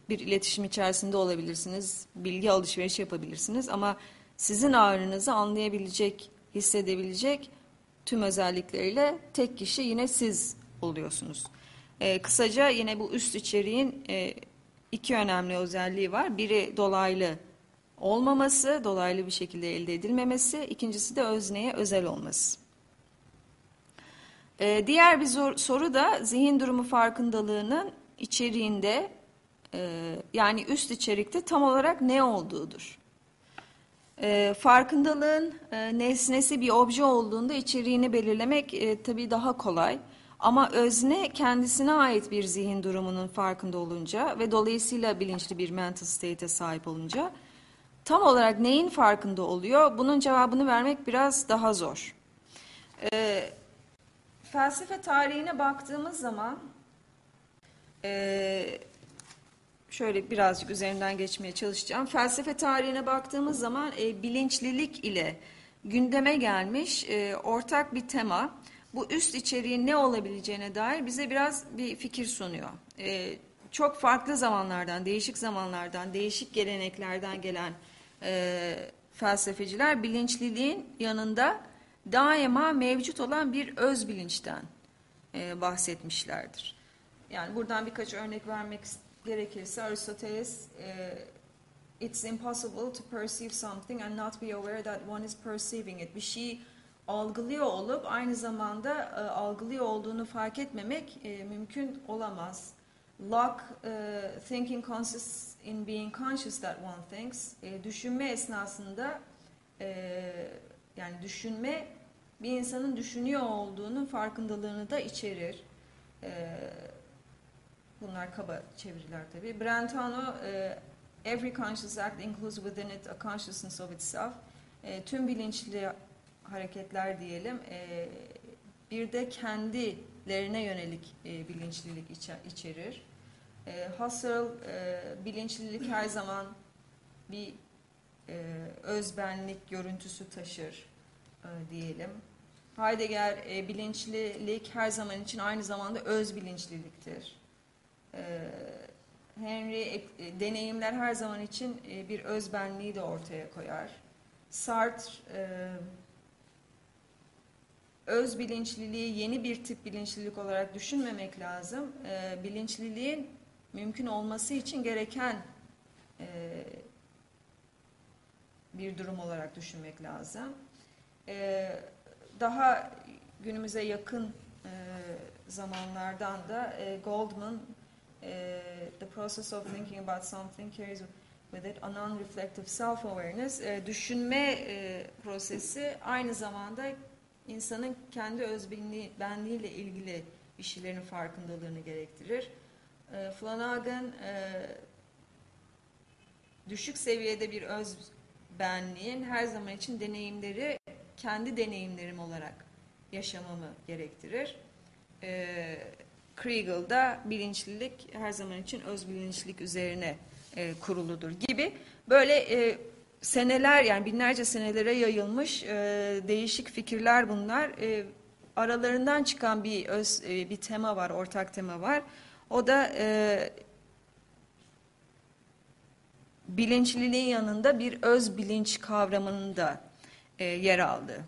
bir iletişim içerisinde olabilirsiniz, bilgi alışverişi yapabilirsiniz ama sizin ağrınızı anlayabilecek, hissedebilecek tüm özellikleriyle tek kişi yine siz oluyorsunuz. E, kısaca yine bu üst içeriğin e, iki önemli özelliği var. Biri dolaylı olmaması, dolaylı bir şekilde elde edilmemesi, ikincisi de özneye özel olması. Ee, diğer bir zor, soru da zihin durumu farkındalığının içeriğinde e, yani üst içerikte tam olarak ne olduğudur. E, farkındalığın e, nesnesi bir obje olduğunda içeriğini belirlemek e, tabii daha kolay. Ama özne kendisine ait bir zihin durumunun farkında olunca ve dolayısıyla bilinçli bir mental state'e sahip olunca tam olarak neyin farkında oluyor? Bunun cevabını vermek biraz daha zor. E, felsefe tarihine baktığımız zaman e, şöyle birazcık üzerinden geçmeye çalışacağım. Felsefe tarihine baktığımız zaman e, bilinçlilik ile gündeme gelmiş e, ortak bir tema. Bu üst içeriğin ne olabileceğine dair bize biraz bir fikir sunuyor. E, çok farklı zamanlardan, değişik zamanlardan, değişik geleneklerden gelen e, felsefeciler bilinçliliğin yanında daima mevcut olan bir öz bilinçten e, bahsetmişlerdir. Yani buradan birkaç örnek vermek gerekirse Aristoteles e, it's impossible to perceive something and not be aware that one is perceiving it. Bir şey algılıyor olup aynı zamanda e, algılıyor olduğunu fark etmemek e, mümkün olamaz. Locke, e, thinking consists in being conscious that one thinks. E, düşünme esnasında e, yani düşünme bir insanın düşünüyor olduğunun farkındalığını da içerir. E, bunlar kaba çeviriler tabii. Brentano, e, every conscious act includes within it a consciousness of itself. E, tüm bilinçli hareketler diyelim e, bir de kendilerine yönelik e, bilinçlilik içer, içerir. E, Husserl e, bilinçlilik her zaman bir e, özbenlik görüntüsü taşır e, diyelim. Heidegger e, bilinçlilik her zaman için aynı zamanda öz bilinçliliktir. E, Henry e, deneyimler her zaman için e, bir özbenliği de ortaya koyar. Sartre e, öz bilinçliliği yeni bir tip bilinçlilik olarak düşünmemek lazım. E, bilinçliliğin mümkün olması için gereken e, bir durum olarak düşünmek lazım. E, daha günümüze yakın e, zamanlardan da e, Goldman e, The Process of Thinking About Something Carries with it a non-reflective self-awareness e, düşünme e, prosesi aynı zamanda insanın kendi özbenliği benliğiyle ilgili bir şeylerin farkındalığını gerektirir. E, Flanagan e, düşük seviyede bir öz benliğin her zaman için deneyimleri kendi deneyimlerim olarak yaşamamı gerektirir. E, Kriegel'da bilinçlilik her zaman için öz bilinçlik üzerine e, kuruludur gibi böyle e, seneler yani binlerce senelere yayılmış e, değişik fikirler bunlar. E, aralarından çıkan bir öz e, bir tema var, ortak tema var. O da e, bilinçliliğin yanında bir öz bilinç kavramının da e, yer aldı.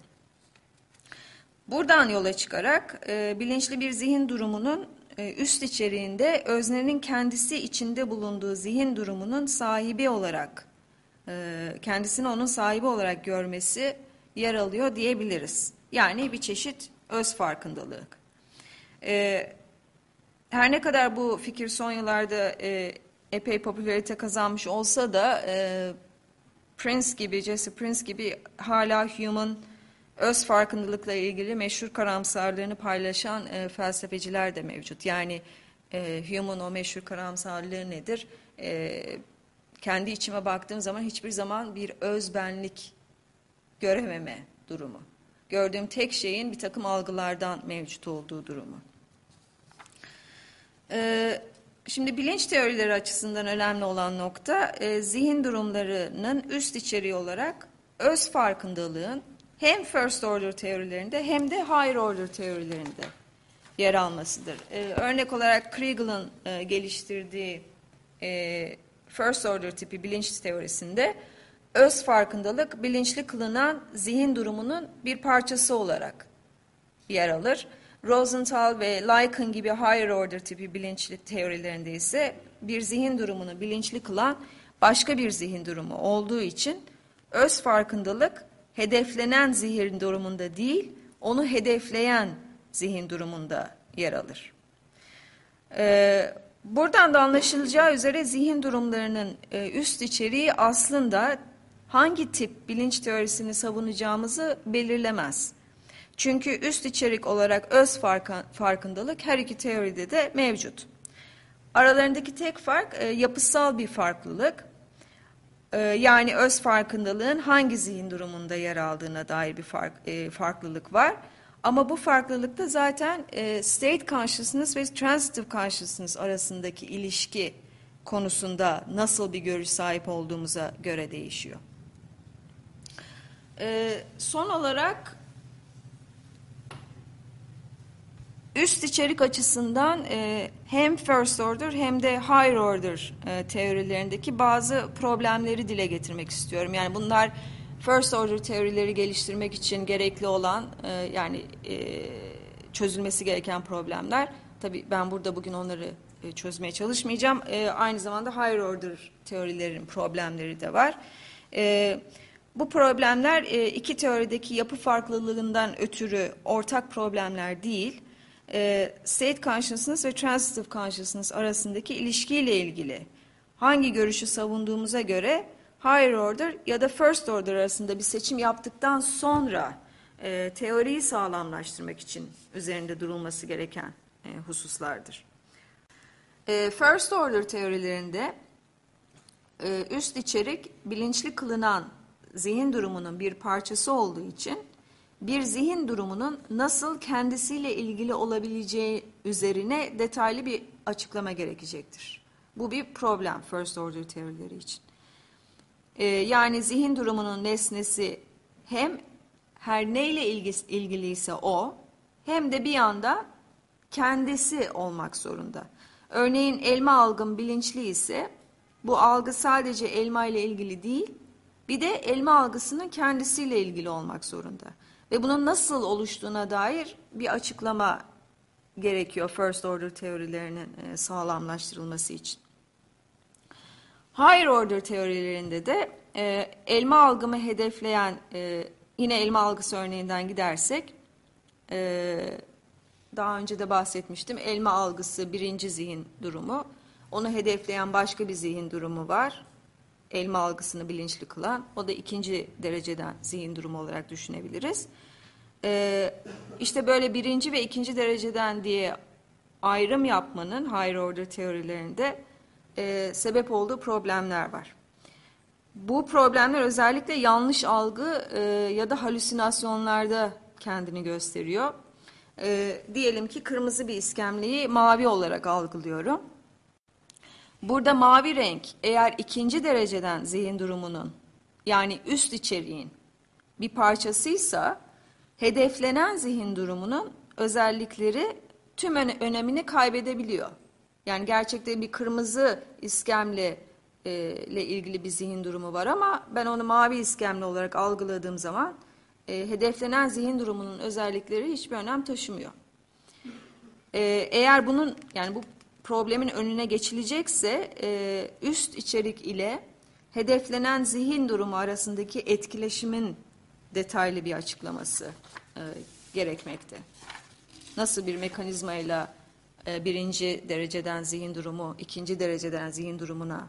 Buradan yola çıkarak e, bilinçli bir zihin durumunun e, üst içeriğinde öznenin kendisi içinde bulunduğu zihin durumunun sahibi olarak, kendisini onun sahibi olarak görmesi yer alıyor diyebiliriz. Yani bir çeşit öz farkındalık. E, her ne kadar bu fikir son yıllarda e, epey popülarite kazanmış olsa da e, Prince gibi, Jesse Prince gibi hala human öz farkındalıkla ilgili meşhur karamsarlığını paylaşan e, felsefeciler de mevcut. Yani e, Hume'un o meşhur karamsarlığı nedir? E, kendi içime baktığım zaman hiçbir zaman bir özbenlik görememe durumu. Gördüğüm tek şeyin bir takım algılardan mevcut olduğu durumu. E, şimdi bilinç teorileri açısından önemli olan nokta e, zihin durumlarının üst içeriği olarak öz farkındalığın hem first order teorilerinde hem de higher order teorilerinde yer almasıdır. Ee, örnek olarak Kriegel'ın e, geliştirdiği e, first order tipi bilinç teorisinde öz farkındalık bilinçli kılınan zihin durumunun bir parçası olarak yer alır. Rosenthal ve Lycan gibi higher order tipi bilinçli teorilerinde ise bir zihin durumunu bilinçli kılan başka bir zihin durumu olduğu için öz farkındalık hedeflenen zihin durumunda değil, onu hedefleyen zihin durumunda yer alır. Ee, Buradan da anlaşılacağı üzere zihin durumlarının e, üst içeriği aslında hangi tip bilinç teorisini savunacağımızı belirlemez. Çünkü üst içerik olarak öz farkındalık her iki teoride de mevcut. Aralarındaki tek fark e, yapısal bir farklılık. E, yani öz farkındalığın hangi zihin durumunda yer aldığına dair bir fark, e, farklılık var. Ama bu farklılıkta zaten e, state consciousness ve transitive consciousness arasındaki ilişki konusunda nasıl bir görüş sahip olduğumuza göre değişiyor. E, son olarak üst içerik açısından e, hem first order hem de higher order e, teorilerindeki bazı problemleri dile getirmek istiyorum. Yani bunlar first order teorileri geliştirmek için gerekli olan e, yani e, çözülmesi gereken problemler. Tabii ben burada bugün onları e, çözmeye çalışmayacağım. E, aynı zamanda higher order teorilerin problemleri de var. E, bu problemler e, iki teorideki yapı farklılığından ötürü ortak problemler değil e, state consciousness ve transitive consciousness arasındaki ilişkiyle ilgili hangi görüşü savunduğumuza göre higher order ya da first order arasında bir seçim yaptıktan sonra e, teoriyi sağlamlaştırmak için üzerinde durulması gereken e, hususlardır. E, first order teorilerinde e, üst içerik bilinçli kılınan zihin durumunun bir parçası olduğu için bir zihin durumunun nasıl kendisiyle ilgili olabileceği üzerine detaylı bir açıklama gerekecektir. Bu bir problem first order teorileri için. Ee, yani zihin durumunun nesnesi hem her neyle ilgis, ilgiliyse o hem de bir yanda kendisi olmak zorunda. Örneğin elma algım bilinçli ise bu algı sadece elma ile ilgili değil bir de elma algısının kendisiyle ilgili olmak zorunda. Ve bunun nasıl oluştuğuna dair bir açıklama gerekiyor first order teorilerinin e, sağlamlaştırılması için. Higher order teorilerinde de e, elma algımı hedefleyen e, yine elma algısı örneğinden gidersek e, daha önce de bahsetmiştim elma algısı birinci zihin durumu. Onu hedefleyen başka bir zihin durumu var. Elma algısını bilinçli kılan. O da ikinci dereceden zihin durumu olarak düşünebiliriz. Ee, işte böyle birinci ve ikinci dereceden diye ayrım yapmanın higher order teorilerinde e, sebep olduğu problemler var. Bu problemler özellikle yanlış algı e, ya da halüsinasyonlarda kendini gösteriyor. E, diyelim ki kırmızı bir iskemleyi mavi olarak algılıyorum. Burada mavi renk eğer ikinci dereceden zihin durumunun yani üst içeriğin bir parçasıysa hedeflenen zihin durumunun özellikleri tüm önemini kaybedebiliyor. Yani gerçekten bir kırmızı iskemle e, ile ilgili bir zihin durumu var ama ben onu mavi iskemle olarak algıladığım zaman e, hedeflenen zihin durumunun özellikleri hiçbir önem taşımıyor. E, eğer bunun yani bu problemin önüne geçilecekse e, üst içerik ile hedeflenen zihin durumu arasındaki etkileşimin detaylı bir açıklaması e, gerekmekte. Nasıl bir mekanizmayla birinci dereceden zihin durumu ikinci dereceden zihin durumuna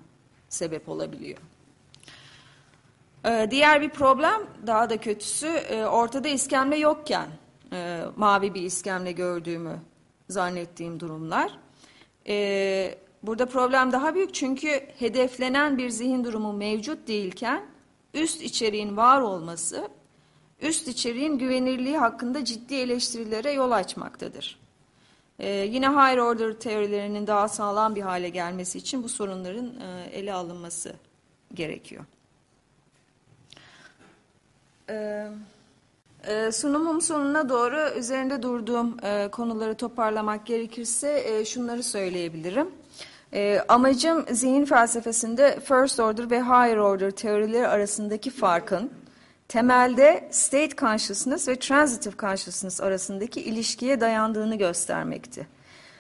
sebep olabiliyor. E, diğer bir problem daha da kötüsü e, ortada iskemle yokken e, mavi bir iskemle gördüğümü zannettiğim durumlar. E, burada problem daha büyük çünkü hedeflenen bir zihin durumu mevcut değilken üst içeriğin var olması üst içeriğin güvenirliği hakkında ciddi eleştirilere yol açmaktadır. Ee, yine higher order teorilerinin daha sağlam bir hale gelmesi için bu sorunların e, ele alınması gerekiyor. Ee, e, sunumum sonuna doğru üzerinde durduğum e, konuları toparlamak gerekirse e, şunları söyleyebilirim. E, amacım zihin felsefesinde first order ve higher order teorileri arasındaki farkın temelde state consciousness ve transitive consciousness arasındaki ilişkiye dayandığını göstermekti.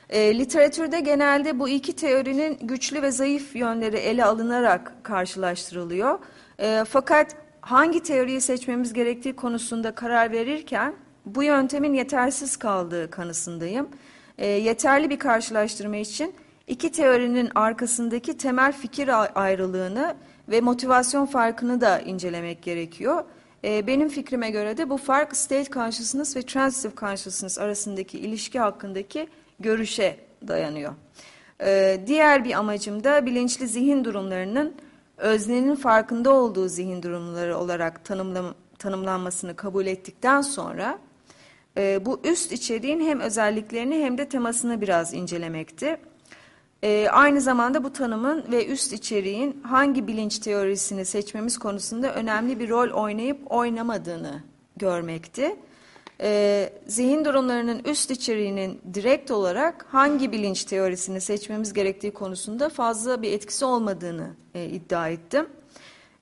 E, literatürde genelde bu iki teorinin güçlü ve zayıf yönleri ele alınarak karşılaştırılıyor. E, fakat hangi teoriyi seçmemiz gerektiği konusunda karar verirken bu yöntemin yetersiz kaldığı kanısındayım. E, yeterli bir karşılaştırma için iki teorinin arkasındaki temel fikir ayrılığını ve motivasyon farkını da incelemek gerekiyor. E, benim fikrime göre de bu fark state consciousness ve transitive consciousness arasındaki ilişki hakkındaki görüşe dayanıyor. E, diğer bir amacım da bilinçli zihin durumlarının öznenin farkında olduğu zihin durumları olarak tanımlanmasını kabul ettikten sonra e, bu üst içeriğin hem özelliklerini hem de temasını biraz incelemekti. E, aynı zamanda bu tanımın ve üst içeriğin hangi bilinç teorisini seçmemiz konusunda önemli bir rol oynayıp oynamadığını görmekti. E, zihin durumlarının üst içeriğinin direkt olarak hangi bilinç teorisini seçmemiz gerektiği konusunda fazla bir etkisi olmadığını e, iddia ettim.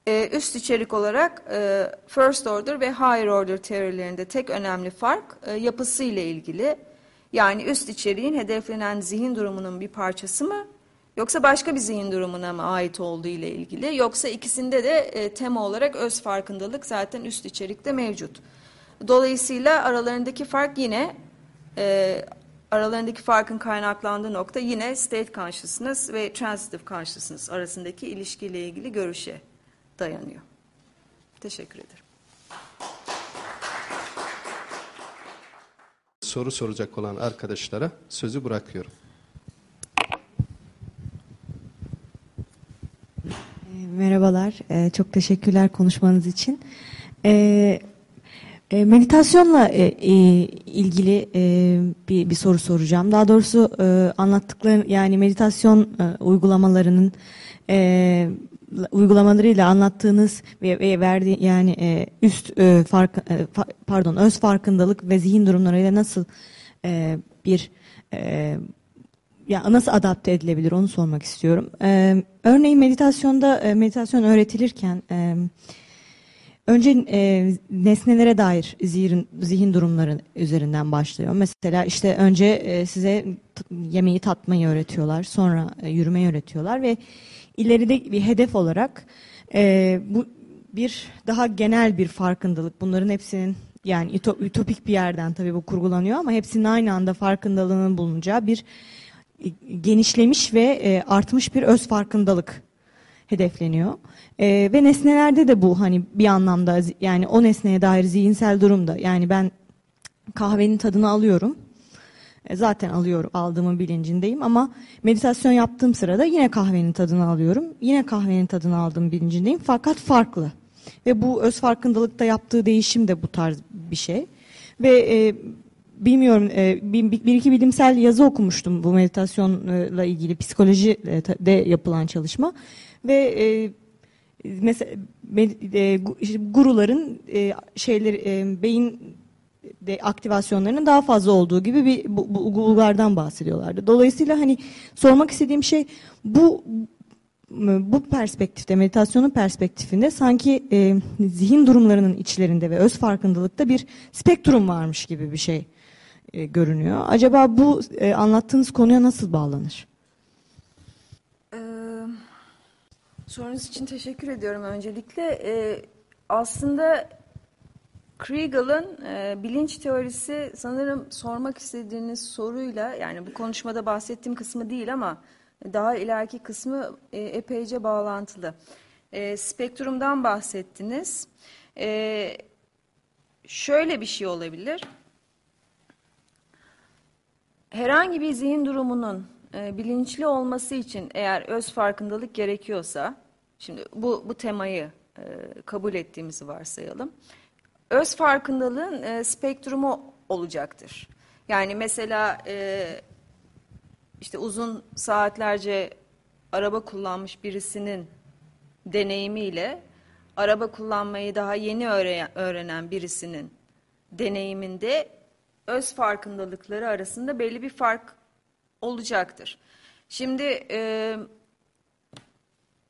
E, üst içerik olarak e, first order ve higher order teorilerinde tek önemli fark e, yapısı ile ilgili. Yani üst içeriğin hedeflenen zihin durumunun bir parçası mı yoksa başka bir zihin durumuna mı ait olduğu ile ilgili yoksa ikisinde de e, tema olarak öz farkındalık zaten üst içerikte mevcut. Dolayısıyla aralarındaki fark yine e, aralarındaki farkın kaynaklandığı nokta yine state consciousness ve transitive consciousness arasındaki ilişkiyle ilgili görüşe dayanıyor. Teşekkür ederim. Soru soracak olan arkadaşlara sözü bırakıyorum. Merhabalar, ee, çok teşekkürler konuşmanız için. Ee, e, meditasyonla e, ilgili e, bir, bir soru soracağım. Daha doğrusu anlattıkları yani meditasyon uygulamalarının uygulamalarıyla anlattığınız ve, ve verdiği yani üst fark pardon öz farkındalık ve zihin durumlarıyla nasıl bir ya nasıl adapte edilebilir onu sormak istiyorum. örneğin meditasyonda meditasyon öğretilirken Önce e, nesnelere dair zihin, zihin durumları üzerinden başlıyor. Mesela işte önce e, size yemeği tatmayı öğretiyorlar, sonra e, yürümeyi öğretiyorlar ve ileride bir hedef olarak e, bu bir daha genel bir farkındalık. Bunların hepsinin yani ütopik bir yerden tabii bu kurgulanıyor ama hepsinin aynı anda farkındalığının bulunacağı bir e, genişlemiş ve e, artmış bir öz farkındalık hedefleniyor. E, ve nesnelerde de bu hani bir anlamda yani o nesneye dair zihinsel durumda. Yani ben kahvenin tadını alıyorum. E, zaten alıyorum, aldığımın bilincindeyim ama meditasyon yaptığım sırada yine kahvenin tadını alıyorum. Yine kahvenin tadını aldığım bilincindeyim fakat farklı. Ve bu öz farkındalıkta yaptığı değişim de bu tarz bir şey. Ve e, bilmiyorum e, bir, bir iki bilimsel yazı okumuştum bu meditasyonla ilgili psikolojide yapılan çalışma ve e, mesela e, guruların e, şeyleri e, beyin de aktivasyonlarının daha fazla olduğu gibi bir bu, bu bulgulardan bahsediyorlardı. Dolayısıyla hani sormak istediğim şey bu bu perspektifte, meditasyonun perspektifinde sanki e, zihin durumlarının içlerinde ve öz farkındalıkta bir spektrum varmış gibi bir şey e, görünüyor. Acaba bu e, anlattığınız konuya nasıl bağlanır? Sorunuz için teşekkür ediyorum öncelikle. Ee, aslında Kriegel'ın e, bilinç teorisi sanırım sormak istediğiniz soruyla yani bu konuşmada bahsettiğim kısmı değil ama daha ileriki kısmı e, epeyce bağlantılı. E, spektrumdan bahsettiniz. E, şöyle bir şey olabilir. Herhangi bir zihin durumunun e, bilinçli olması için eğer öz farkındalık gerekiyorsa, şimdi bu, bu temayı e, kabul ettiğimizi varsayalım. Öz farkındalığın e, spektrumu olacaktır. Yani mesela e, işte uzun saatlerce araba kullanmış birisinin deneyimiyle araba kullanmayı daha yeni öğrenen birisinin deneyiminde öz farkındalıkları arasında belli bir fark olacaktır. Şimdi e,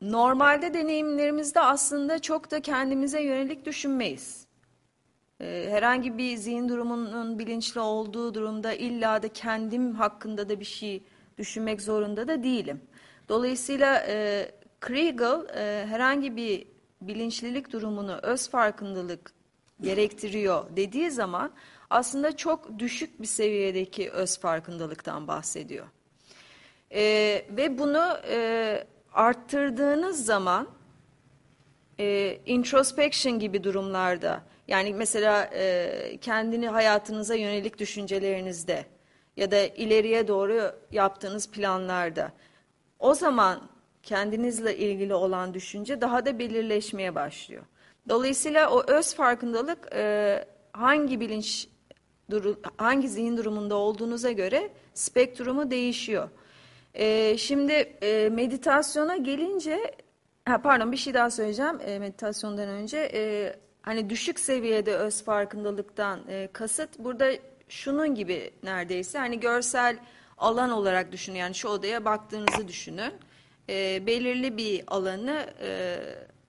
normalde deneyimlerimizde aslında çok da kendimize yönelik düşünmeyiz. E, herhangi bir zihin durumunun bilinçli olduğu durumda illa da kendim hakkında da bir şey düşünmek zorunda da değilim. Dolayısıyla e, Kriegel e, herhangi bir bilinçlilik durumunu öz farkındalık gerektiriyor dediği zaman aslında çok düşük bir seviyedeki öz farkındalıktan bahsediyor. E, ve bunu e, arttırdığınız zaman e, introspection gibi durumlarda yani mesela e, kendini hayatınıza yönelik düşüncelerinizde ya da ileriye doğru yaptığınız planlarda o zaman kendinizle ilgili olan düşünce daha da belirleşmeye başlıyor. Dolayısıyla o öz farkındalık e, hangi bilinç duru, hangi zihin durumunda olduğunuza göre spektrumu değişiyor. E, şimdi e, meditasyona gelince Ha, pardon bir şey daha söyleyeceğim e, meditasyondan önce. E, hani düşük seviyede öz farkındalıktan e, kasıt burada şunun gibi neredeyse hani görsel alan olarak düşünün. Yani şu odaya baktığınızı düşünün. E, belirli bir alanı e,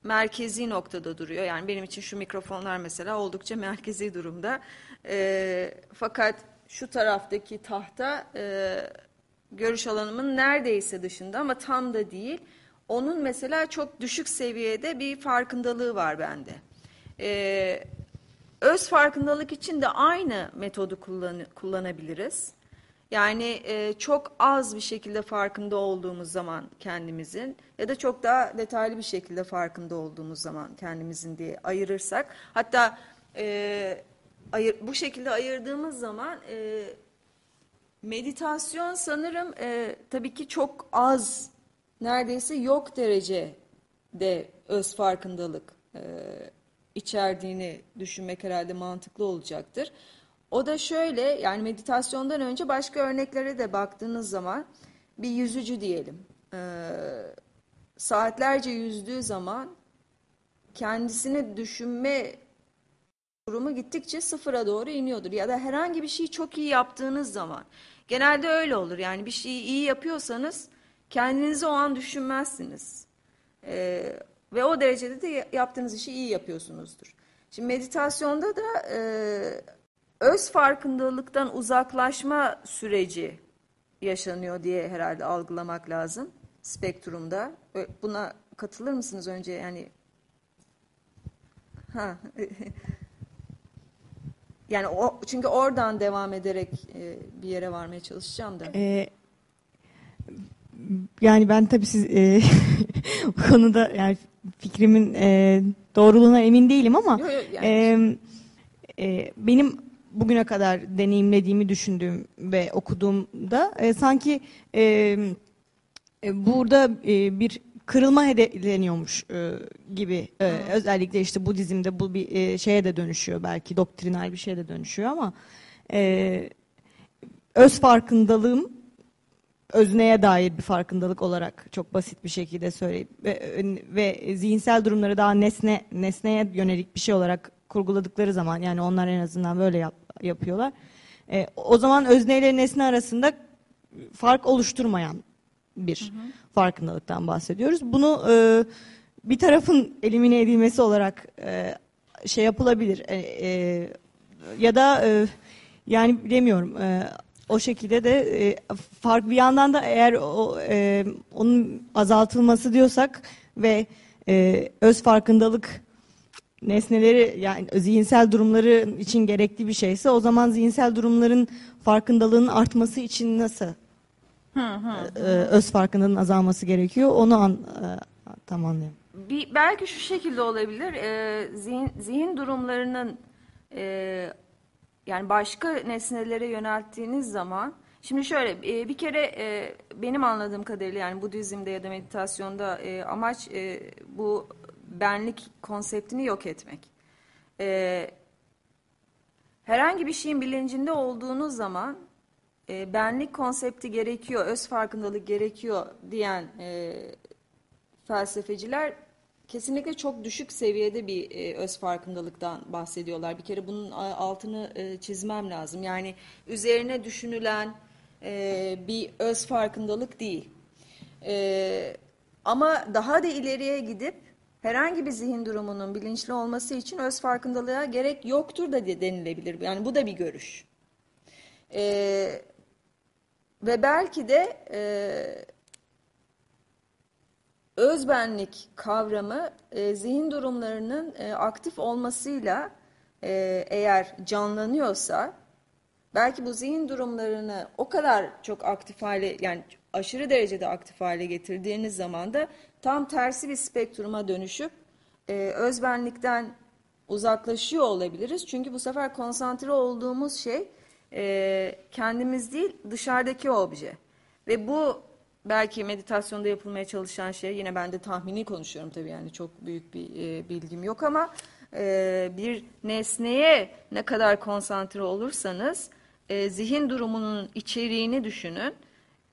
merkezi noktada duruyor. Yani benim için şu mikrofonlar mesela oldukça merkezi durumda. E, fakat şu taraftaki tahta e, görüş alanımın neredeyse dışında ama tam da değil. Onun mesela çok düşük seviyede bir farkındalığı var bende. Ee, öz farkındalık için de aynı metodu kullan kullanabiliriz. Yani e, çok az bir şekilde farkında olduğumuz zaman kendimizin ya da çok daha detaylı bir şekilde farkında olduğumuz zaman kendimizin diye ayırırsak. Hatta e, ayır, bu şekilde ayırdığımız zaman e, meditasyon sanırım e, tabii ki çok az neredeyse yok derecede öz farkındalık e, içerdiğini düşünmek herhalde mantıklı olacaktır. O da şöyle yani meditasyondan önce başka örneklere de baktığınız zaman bir yüzücü diyelim. E, saatlerce yüzdüğü zaman kendisini düşünme durumu gittikçe sıfıra doğru iniyordur. Ya da herhangi bir şeyi çok iyi yaptığınız zaman genelde öyle olur. Yani bir şeyi iyi yapıyorsanız Kendinizi o an düşünmezsiniz. Ee, ve o derecede de yaptığınız işi iyi yapıyorsunuzdur. Şimdi meditasyonda da e, öz farkındalıktan uzaklaşma süreci yaşanıyor diye herhalde algılamak lazım spektrumda. Buna katılır mısınız önce yani? Ha. yani o çünkü oradan devam ederek e, bir yere varmaya çalışacağım da. Ee, yani ben tabii siz e, bu konuda yani fikrimin e, doğruluğuna emin değilim ama Yo, yo, yani. e, e, benim bugüne kadar deneyimlediğimi düşündüğüm ve okuduğumda e, sanki e, e, burada e, bir kırılma hedefleniyormuş e, gibi e, özellikle işte Budizm'de bu bir e, şeye de dönüşüyor belki doktrinal bir şeye de dönüşüyor ama e, öz farkındalığım özneye dair bir farkındalık olarak çok basit bir şekilde söyleyip ve, ve zihinsel durumları daha nesne nesneye yönelik bir şey olarak kurguladıkları zaman yani onlar en azından böyle yap, yapıyorlar. E, o zaman özne ile nesne arasında fark oluşturmayan bir hı hı. farkındalıktan bahsediyoruz. Bunu e, bir tarafın elimine edilmesi olarak e, şey yapılabilir e, e, ya da e, yani bilemiyorum. E, o şekilde de e, fark bir yandan da eğer o, e, onun azaltılması diyorsak ve e, öz farkındalık nesneleri yani zihinsel durumları için gerekli bir şeyse o zaman zihinsel durumların farkındalığının artması için nasıl hı hı. E, öz farkındalığın azalması gerekiyor onu an, e, tam anlayayım. Bir, belki şu şekilde olabilir e, zihin, zihin durumlarının e, yani başka nesnelere yönelttiğiniz zaman şimdi şöyle e, bir kere e, benim anladığım kadarıyla yani Budizm'de ya da meditasyonda e, amaç bu benlik konseptini yok etmek. Herhangi bir şeyin bilincinde olduğunuz zaman benlik konsepti gerekiyor, öz farkındalık gerekiyor diyen felsefeciler kesinlikle çok düşük seviyede bir e, öz farkındalıktan bahsediyorlar. Bir kere bunun altını e, çizmem lazım. Yani üzerine düşünülen e, bir öz farkındalık değil. E, ama daha da ileriye gidip herhangi bir zihin durumunun bilinçli olması için öz farkındalığa gerek yoktur da denilebilir. Yani bu da bir görüş. E, ve belki de... E, özbenlik kavramı e, zihin durumlarının e, aktif olmasıyla e, eğer canlanıyorsa belki bu zihin durumlarını o kadar çok aktif hale yani aşırı derecede aktif hale getirdiğiniz zaman da tam tersi bir spektruma dönüşüp e, özbenlikten uzaklaşıyor olabiliriz. Çünkü bu sefer konsantre olduğumuz şey e, kendimiz değil dışarıdaki obje. Ve bu belki meditasyonda yapılmaya çalışan şey yine ben de tahmini konuşuyorum tabii yani çok büyük bir e, bilgim yok ama e, bir nesneye ne kadar konsantre olursanız e, zihin durumunun içeriğini düşünün.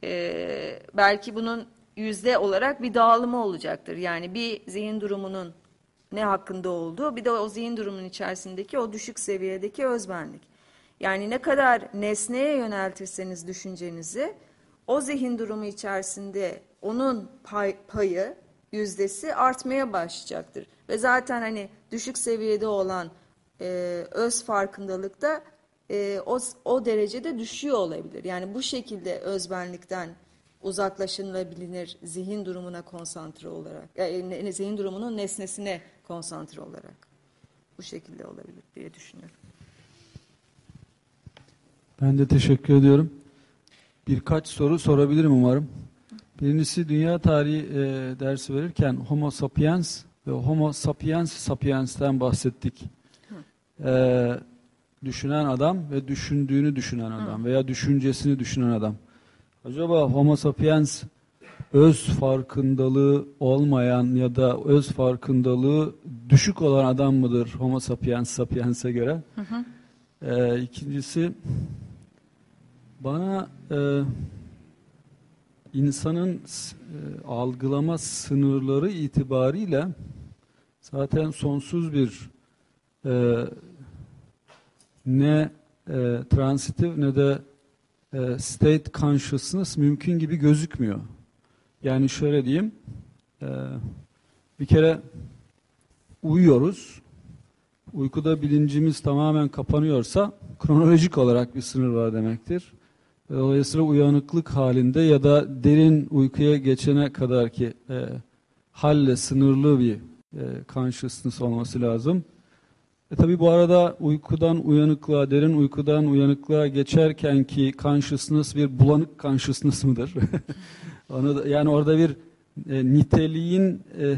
E, belki bunun yüzde olarak bir dağılımı olacaktır. Yani bir zihin durumunun ne hakkında olduğu bir de o zihin durumunun içerisindeki o düşük seviyedeki özbenlik. Yani ne kadar nesneye yöneltirseniz düşüncenizi o zihin durumu içerisinde onun pay, payı yüzdesi artmaya başlayacaktır. Ve zaten hani düşük seviyede olan e, öz farkındalıkta e, o, o derecede düşüyor olabilir. Yani bu şekilde özbenlikten uzaklaşılabilir zihin durumuna konsantre olarak, yani zihin durumunun nesnesine konsantre olarak. Bu şekilde olabilir diye düşünüyorum. Ben de teşekkür ediyorum. Birkaç soru sorabilirim umarım. Birincisi dünya tarihi e, dersi verirken Homo sapiens ve Homo sapiens sapiens'ten bahsettik. E, düşünen adam ve düşündüğünü düşünen adam veya düşüncesini düşünen adam. Acaba Homo sapiens öz farkındalığı olmayan ya da öz farkındalığı düşük olan adam mıdır Homo sapiens sapiens'e göre? Hı hı. Ee, ikincisi bana e, insanın e, algılama sınırları itibariyle zaten sonsuz bir e, ne e, transitive ne de e, state consciousness mümkün gibi gözükmüyor. Yani şöyle diyeyim, e, bir kere uyuyoruz, uykuda bilincimiz tamamen kapanıyorsa kronolojik olarak bir sınır var demektir. Dolayısıyla uyanıklık halinde ya da derin uykuya geçene kadar ki e, halle sınırlı bir e, consciousness olması lazım. E tabi bu arada uykudan uyanıklığa, derin uykudan uyanıklığa geçerken ki consciousness bir bulanık consciousness mıdır? Onu da, yani orada bir e, niteliğin e,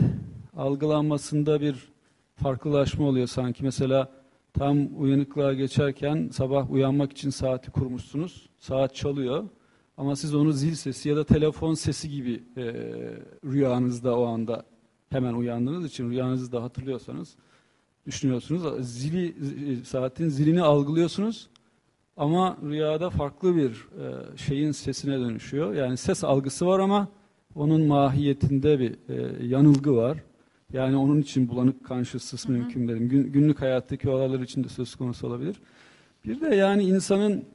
algılanmasında bir farklılaşma oluyor sanki. Mesela tam uyanıklığa geçerken sabah uyanmak için saati kurmuşsunuz. Saat çalıyor. Ama siz onu zil sesi ya da telefon sesi gibi e, rüyanızda o anda hemen uyandığınız için rüyanızı da hatırlıyorsanız düşünüyorsunuz. Zili e, saatin zilini algılıyorsunuz. Ama rüyada farklı bir e, şeyin sesine dönüşüyor. Yani ses algısı var ama onun mahiyetinde bir e, yanılgı var. Yani onun için bulanık consciousness Hı hı. mümkün dedim. Gün- günlük hayattaki olaylar için de söz konusu olabilir. Bir de yani insanın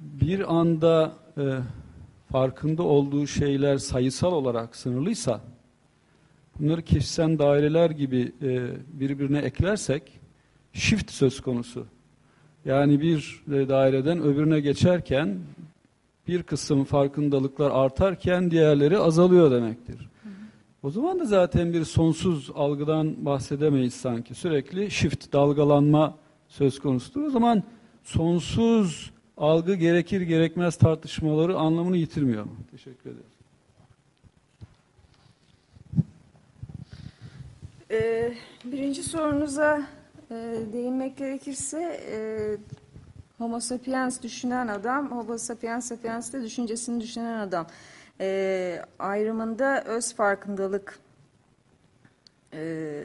bir anda e, farkında olduğu şeyler sayısal olarak sınırlıysa bunları kişisel daireler gibi e, birbirine eklersek shift söz konusu. Yani bir e, daireden öbürüne geçerken bir kısım farkındalıklar artarken diğerleri azalıyor demektir. O zaman da zaten bir sonsuz algıdan bahsedemeyiz sanki. Sürekli shift, dalgalanma söz konusudur. O zaman sonsuz algı gerekir gerekmez tartışmaları anlamını yitirmiyor mu? Teşekkür ederim. Ee, birinci sorunuza e, değinmek gerekirse e, Homo sapiens düşünen adam, Homo sapiens sapiens de düşüncesini düşünen adam. E, ayrımında öz farkındalık e,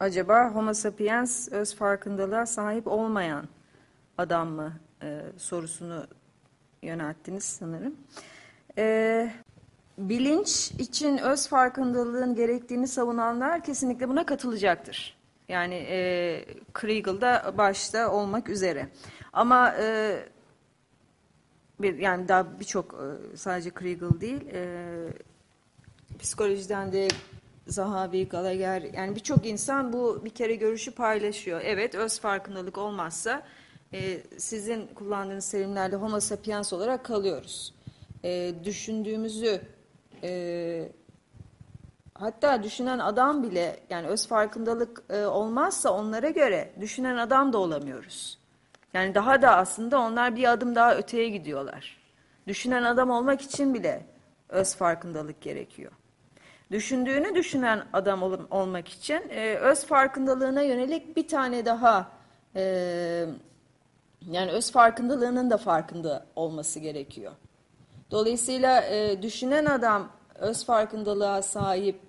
acaba Homo sapiens öz farkındalığa sahip olmayan adam mı e, sorusunu yönelttiniz sanırım. E, bilinç için öz farkındalığın gerektiğini savunanlar kesinlikle buna katılacaktır. Yani e, Kriegel'da başta olmak üzere. Ama e, bir yani daha birçok e, sadece Kriegel değil, e, psikolojiden de Zahavi, Gallagher yani birçok insan bu bir kere görüşü paylaşıyor. Evet öz farkındalık olmazsa e, sizin kullandığınız terimlerle homo sapiens olarak kalıyoruz. E, düşündüğümüzü e, hatta düşünen adam bile yani öz farkındalık e, olmazsa onlara göre düşünen adam da olamıyoruz. Yani daha da aslında onlar bir adım daha öteye gidiyorlar. Düşünen adam olmak için bile öz farkındalık gerekiyor. Düşündüğünü düşünen adam ol- olmak için e, öz farkındalığına yönelik bir tane daha e, yani öz farkındalığının da farkında olması gerekiyor. Dolayısıyla e, düşünen adam öz farkındalığa sahip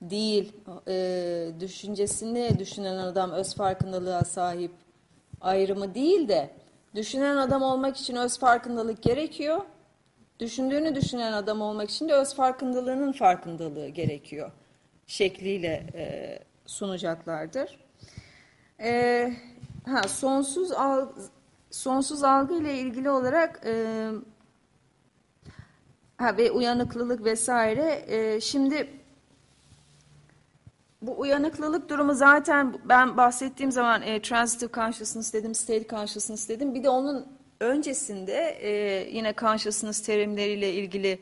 değil, e, düşüncesini düşünen adam öz farkındalığa sahip ayrımı değil de düşünen adam olmak için öz farkındalık gerekiyor. Düşündüğünü düşünen adam olmak için de öz farkındalığının farkındalığı gerekiyor şekliyle e, sunacaklardır. E, ha, sonsuz al, sonsuz algı ile ilgili olarak e, ha, ve uyanıklılık vesaire. E, şimdi bu uyanıklılık durumu zaten ben bahsettiğim zaman e, transitive consciousness dedim, state consciousness dedim. Bir de onun öncesinde e, yine consciousness terimleriyle ilgili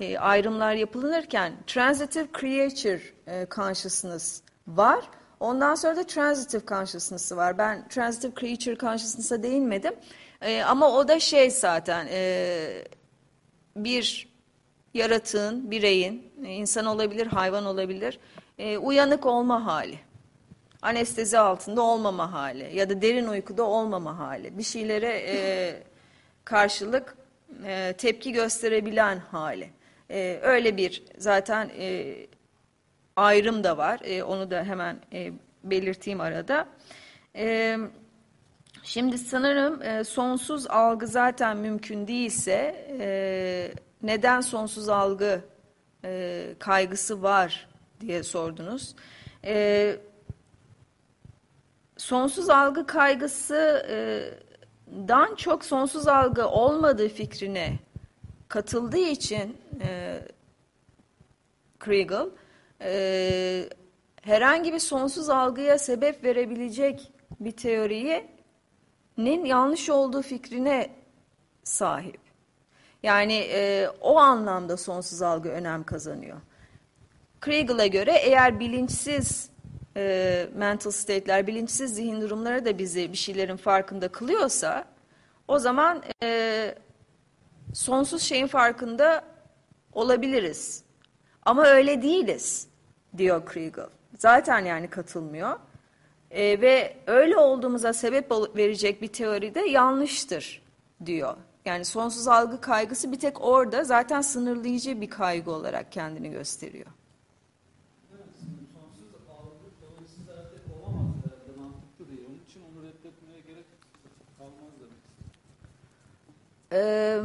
e, ayrımlar yapılırken transitive creature e, consciousness var. Ondan sonra da transitive consciousness var. Ben transitive creature consciousness'a değinmedim. E, ama o da şey zaten e, bir yaratığın, bireyin, e, insan olabilir, hayvan olabilir, e, uyanık olma hali. Anestezi altında olmama hali ya da derin uykuda olmama hali. Bir şeylere e, karşılık e, tepki gösterebilen hali. E, öyle bir zaten e, ayrım da var. E, onu da hemen e, belirteyim arada. E, şimdi sanırım e, sonsuz algı zaten mümkün değilse e, neden sonsuz algı e, kaygısı var diye sordunuz. E, sonsuz algı kaygısı e, dan çok sonsuz algı olmadığı fikrine katıldığı için e, Kriegel e, herhangi bir sonsuz algıya sebep verebilecek bir teorinin yanlış olduğu fikrine sahip. Yani e, o anlamda sonsuz algı önem kazanıyor. Kriegel'a göre eğer bilinçsiz e, mental state'ler, bilinçsiz zihin durumları da bizi bir şeylerin farkında kılıyorsa o zaman e, sonsuz şeyin farkında olabiliriz. Ama öyle değiliz diyor Kriegel. Zaten yani katılmıyor. E, ve öyle olduğumuza sebep verecek bir teori de yanlıştır diyor. Yani sonsuz algı kaygısı bir tek orada zaten sınırlayıcı bir kaygı olarak kendini gösteriyor. Sonsuz algı teorisi zaten olamaz herhalde mantıklı değil. Onun için onu reddetmeye gerek kalmaz demek. Ee,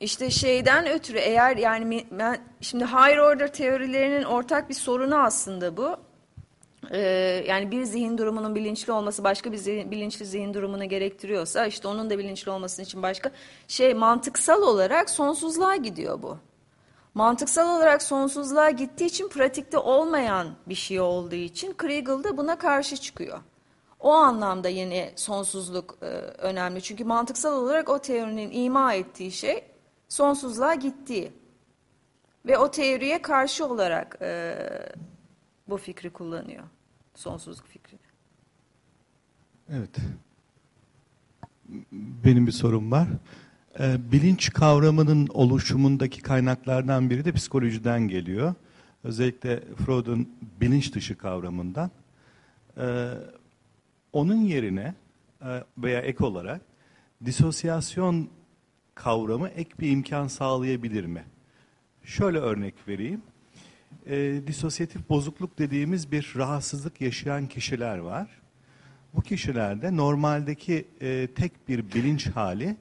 işte şeyden ötürü eğer yani ben şimdi higher order teorilerinin ortak bir sorunu aslında bu. Yani bir zihin durumunun bilinçli olması başka bir zihin, bilinçli zihin durumunu gerektiriyorsa işte onun da bilinçli olması için başka şey mantıksal olarak sonsuzluğa gidiyor bu. Mantıksal olarak sonsuzluğa gittiği için pratikte olmayan bir şey olduğu için Kriegel de buna karşı çıkıyor. O anlamda yine sonsuzluk e, önemli. Çünkü mantıksal olarak o teorinin ima ettiği şey sonsuzluğa gittiği. Ve o teoriye karşı olarak e, bu fikri kullanıyor. Sonsuzluk fikrini. Evet. Benim bir sorum var. Ee, bilinç kavramının oluşumundaki kaynaklardan biri de psikolojiden geliyor. Özellikle Freud'un bilinç dışı kavramından. Ee, onun yerine e, veya ek olarak disosyasyon kavramı ek bir imkan sağlayabilir mi? Şöyle örnek vereyim. E, disosyatif bozukluk dediğimiz bir rahatsızlık yaşayan kişiler var. Bu kişilerde normaldeki e, tek bir bilinç hali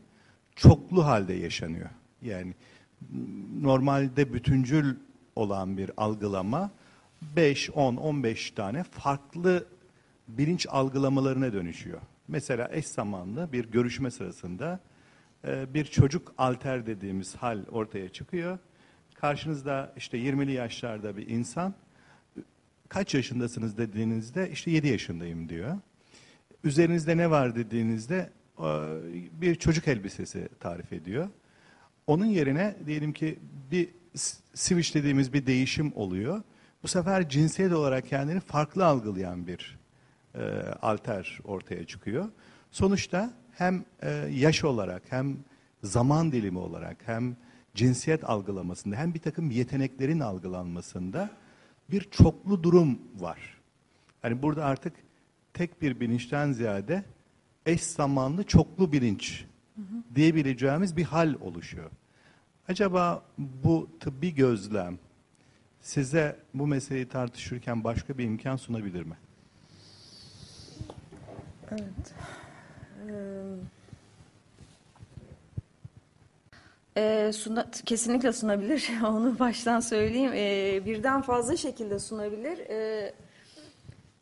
çoklu halde yaşanıyor. Yani normalde bütüncül olan bir algılama 5, 10, 15 tane farklı bilinç algılamalarına dönüşüyor. Mesela eş zamanlı bir görüşme sırasında e, bir çocuk alter dediğimiz hal ortaya çıkıyor. Karşınızda işte 20'li yaşlarda bir insan kaç yaşındasınız dediğinizde işte 7 yaşındayım diyor. Üzerinizde ne var dediğinizde bir çocuk elbisesi tarif ediyor. Onun yerine diyelim ki bir switch dediğimiz bir değişim oluyor. bu sefer cinsiyet olarak kendini farklı algılayan bir e, alter ortaya çıkıyor. Sonuçta hem e, yaş olarak hem zaman dilimi olarak hem cinsiyet algılamasında hem bir takım yeteneklerin algılanmasında bir çoklu durum var. Hani burada artık tek bir bilinçten ziyade eş zamanlı çoklu bilinç diyebileceğimiz bir hal oluşuyor. Acaba bu tıbbi gözlem size bu meseleyi tartışırken başka bir imkan sunabilir mi? Evet. Ee, suna, kesinlikle sunabilir. Onu baştan söyleyeyim. Ee, birden fazla şekilde sunabilir. Ee,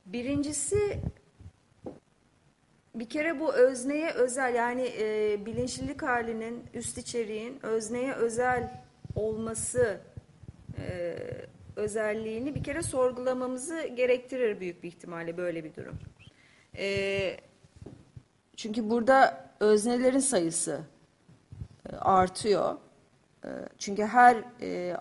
birincisi bir kere bu özneye özel yani e, bilinçlilik halinin üst içeriğin özneye özel olması e, özelliğini bir kere sorgulamamızı gerektirir büyük bir ihtimalle böyle bir durum. E, çünkü burada öznelerin sayısı e, artıyor. E, çünkü her e,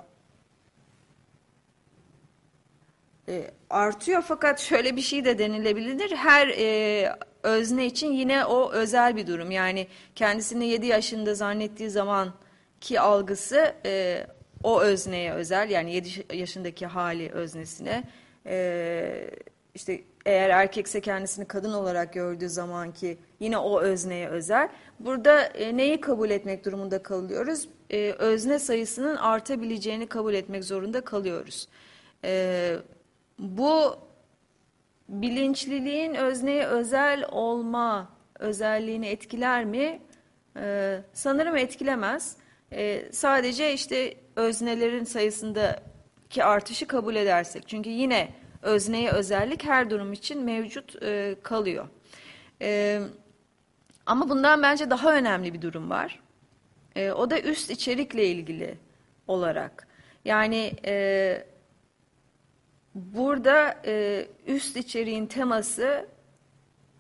e, artıyor fakat şöyle bir şey de denilebilir. Her e, özne için yine o özel bir durum. Yani kendisini 7 yaşında zannettiği zaman ki algısı e, o özneye özel. Yani 7 yaşındaki hali öznesine. E, işte eğer erkekse kendisini kadın olarak gördüğü zaman ki yine o özneye özel. Burada e, neyi kabul etmek durumunda kalıyoruz? E, özne sayısının artabileceğini kabul etmek zorunda kalıyoruz. E, bu bilinçliliğin özneye özel olma özelliğini etkiler mi? Ee, sanırım etkilemez. Ee, sadece işte öznelerin sayısındaki artışı kabul edersek. Çünkü yine özneye özellik her durum için mevcut e, kalıyor. Ee, ama bundan bence daha önemli bir durum var. Ee, o da üst içerikle ilgili olarak. Yani e, burada e, üst içeriğin teması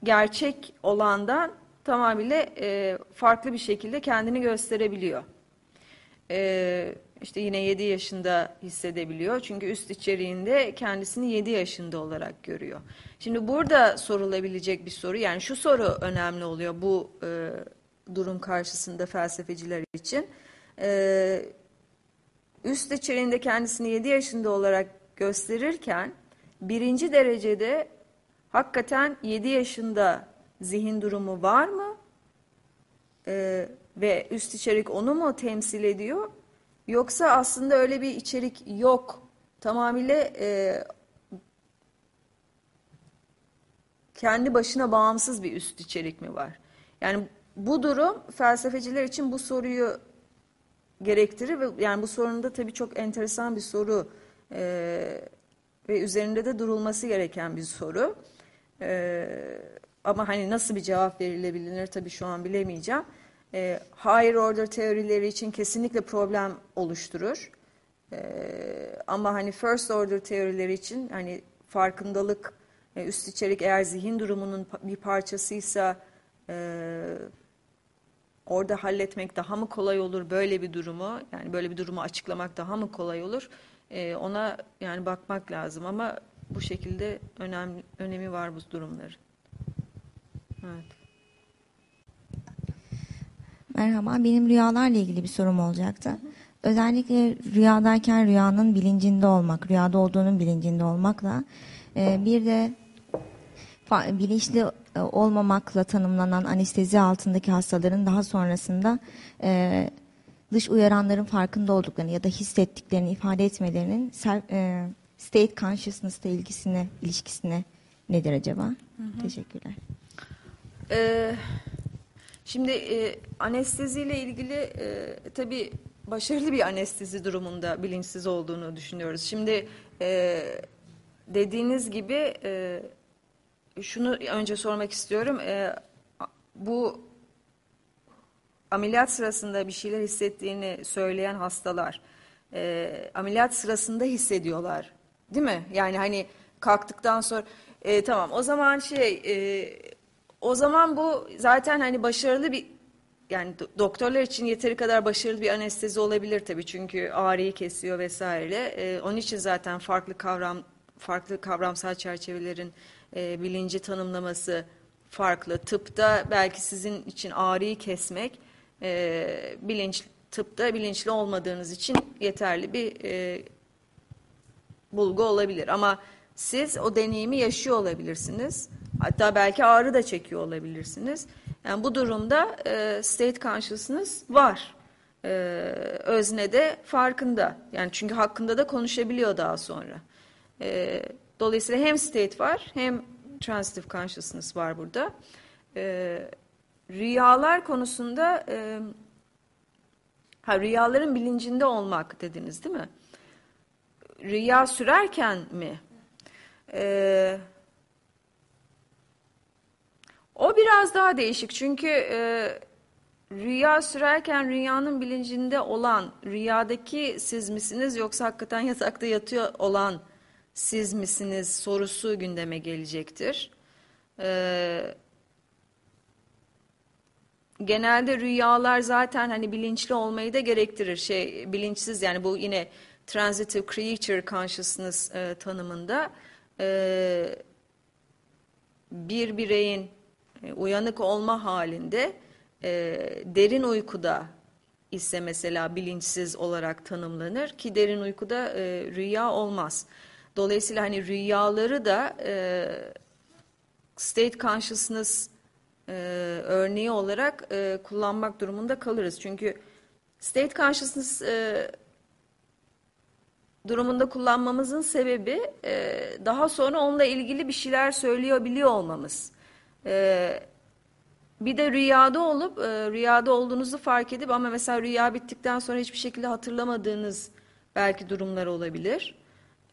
gerçek olandan tamamıyla e, farklı bir şekilde kendini gösterebiliyor. E, işte yine 7 yaşında hissedebiliyor. Çünkü üst içeriğinde kendisini 7 yaşında olarak görüyor. Şimdi burada sorulabilecek bir soru yani şu soru önemli oluyor bu e, durum karşısında felsefeciler için. E, üst içeriğinde kendisini 7 yaşında olarak gösterirken birinci derecede hakikaten 7 yaşında zihin durumu var mı? Ee, ve üst içerik onu mu temsil ediyor? Yoksa aslında öyle bir içerik yok. Tamamıyla e, kendi başına bağımsız bir üst içerik mi var? Yani bu durum felsefeciler için bu soruyu gerektirir ve yani bu sorunun da tabii çok enteresan bir soru e, ve üzerinde de durulması gereken bir soru. E, ama hani nasıl bir cevap verilebilir tabii şu an bilemeyeceğim. E, higher order teorileri için kesinlikle problem oluşturur. E, ama hani first order teorileri için hani farkındalık, e, üst içerik eğer zihin durumunun bir parçasıysa e, orada halletmek daha mı kolay olur böyle bir durumu? Yani böyle bir durumu açıklamak daha mı kolay olur? E, ona yani bakmak lazım ama bu şekilde önemli önemi var bu durumların. Evet. Merhaba, benim rüyalarla ilgili bir sorum olacaktı. Özellikle rüyadayken rüyanın bilincinde olmak, rüyada olduğunun bilincinde olmakla e, bir de bilinçli e, olmamakla tanımlanan anestezi altındaki hastaların daha sonrasında e, dış uyaranların farkında olduklarını ya da hissettiklerini ifade etmelerinin self, e, state consciousness ile ilgisine, ilişkisine nedir acaba? Hı hı. Teşekkürler. Ee, şimdi e, anesteziyle ilgili e, tabii başarılı bir anestezi durumunda bilinçsiz olduğunu düşünüyoruz. Şimdi e, dediğiniz gibi e, şunu önce sormak istiyorum. E, bu ameliyat sırasında bir şeyler hissettiğini söyleyen hastalar e, ameliyat sırasında hissediyorlar. Değil mi? Yani hani kalktıktan sonra e, tamam o zaman şey e, o zaman bu zaten hani başarılı bir yani do- doktorlar için yeteri kadar başarılı bir anestezi olabilir tabii çünkü ağrıyı kesiyor vesaire. E, onun için zaten farklı kavram farklı kavramsal çerçevelerin e, bilinci tanımlaması farklı. Tıpta belki sizin için ağrıyı kesmek e, bilinç tıpta bilinçli olmadığınız için yeterli bir e, bulgu olabilir. Ama siz o deneyimi yaşıyor olabilirsiniz. Hatta belki ağrı da çekiyor olabilirsiniz. Yani bu durumda e, state consciousness var. E, özne de farkında. Yani çünkü hakkında da konuşabiliyor daha sonra. E, dolayısıyla hem state var hem transitive consciousness var burada. E, rüyalar konusunda e, ha, rüyaların bilincinde olmak dediniz değil mi? Rüya sürerken mi? Ee, o biraz daha değişik çünkü e, rüya sürerken rüyanın bilincinde olan rüyadaki siz misiniz yoksa hakikaten yatakta yatıyor olan siz misiniz sorusu gündeme gelecektir. Ee, genelde rüyalar zaten hani bilinçli olmayı da gerektirir. Şey bilinçsiz yani bu yine transitive creature consciousness e, tanımında e, bir bireyin e, uyanık olma halinde e, derin uykuda ise mesela bilinçsiz olarak tanımlanır ki derin uykuda e, rüya olmaz. Dolayısıyla hani rüyaları da e, state consciousness e, örneği olarak e, kullanmak durumunda kalırız. Çünkü state consciousness e, durumunda kullanmamızın sebebi e, daha sonra onunla ilgili bir şeyler söylüyor biliyor olmamız. E, bir de rüyada olup e, rüyada olduğunuzu fark edip ama mesela rüya bittikten sonra hiçbir şekilde hatırlamadığınız belki durumlar olabilir.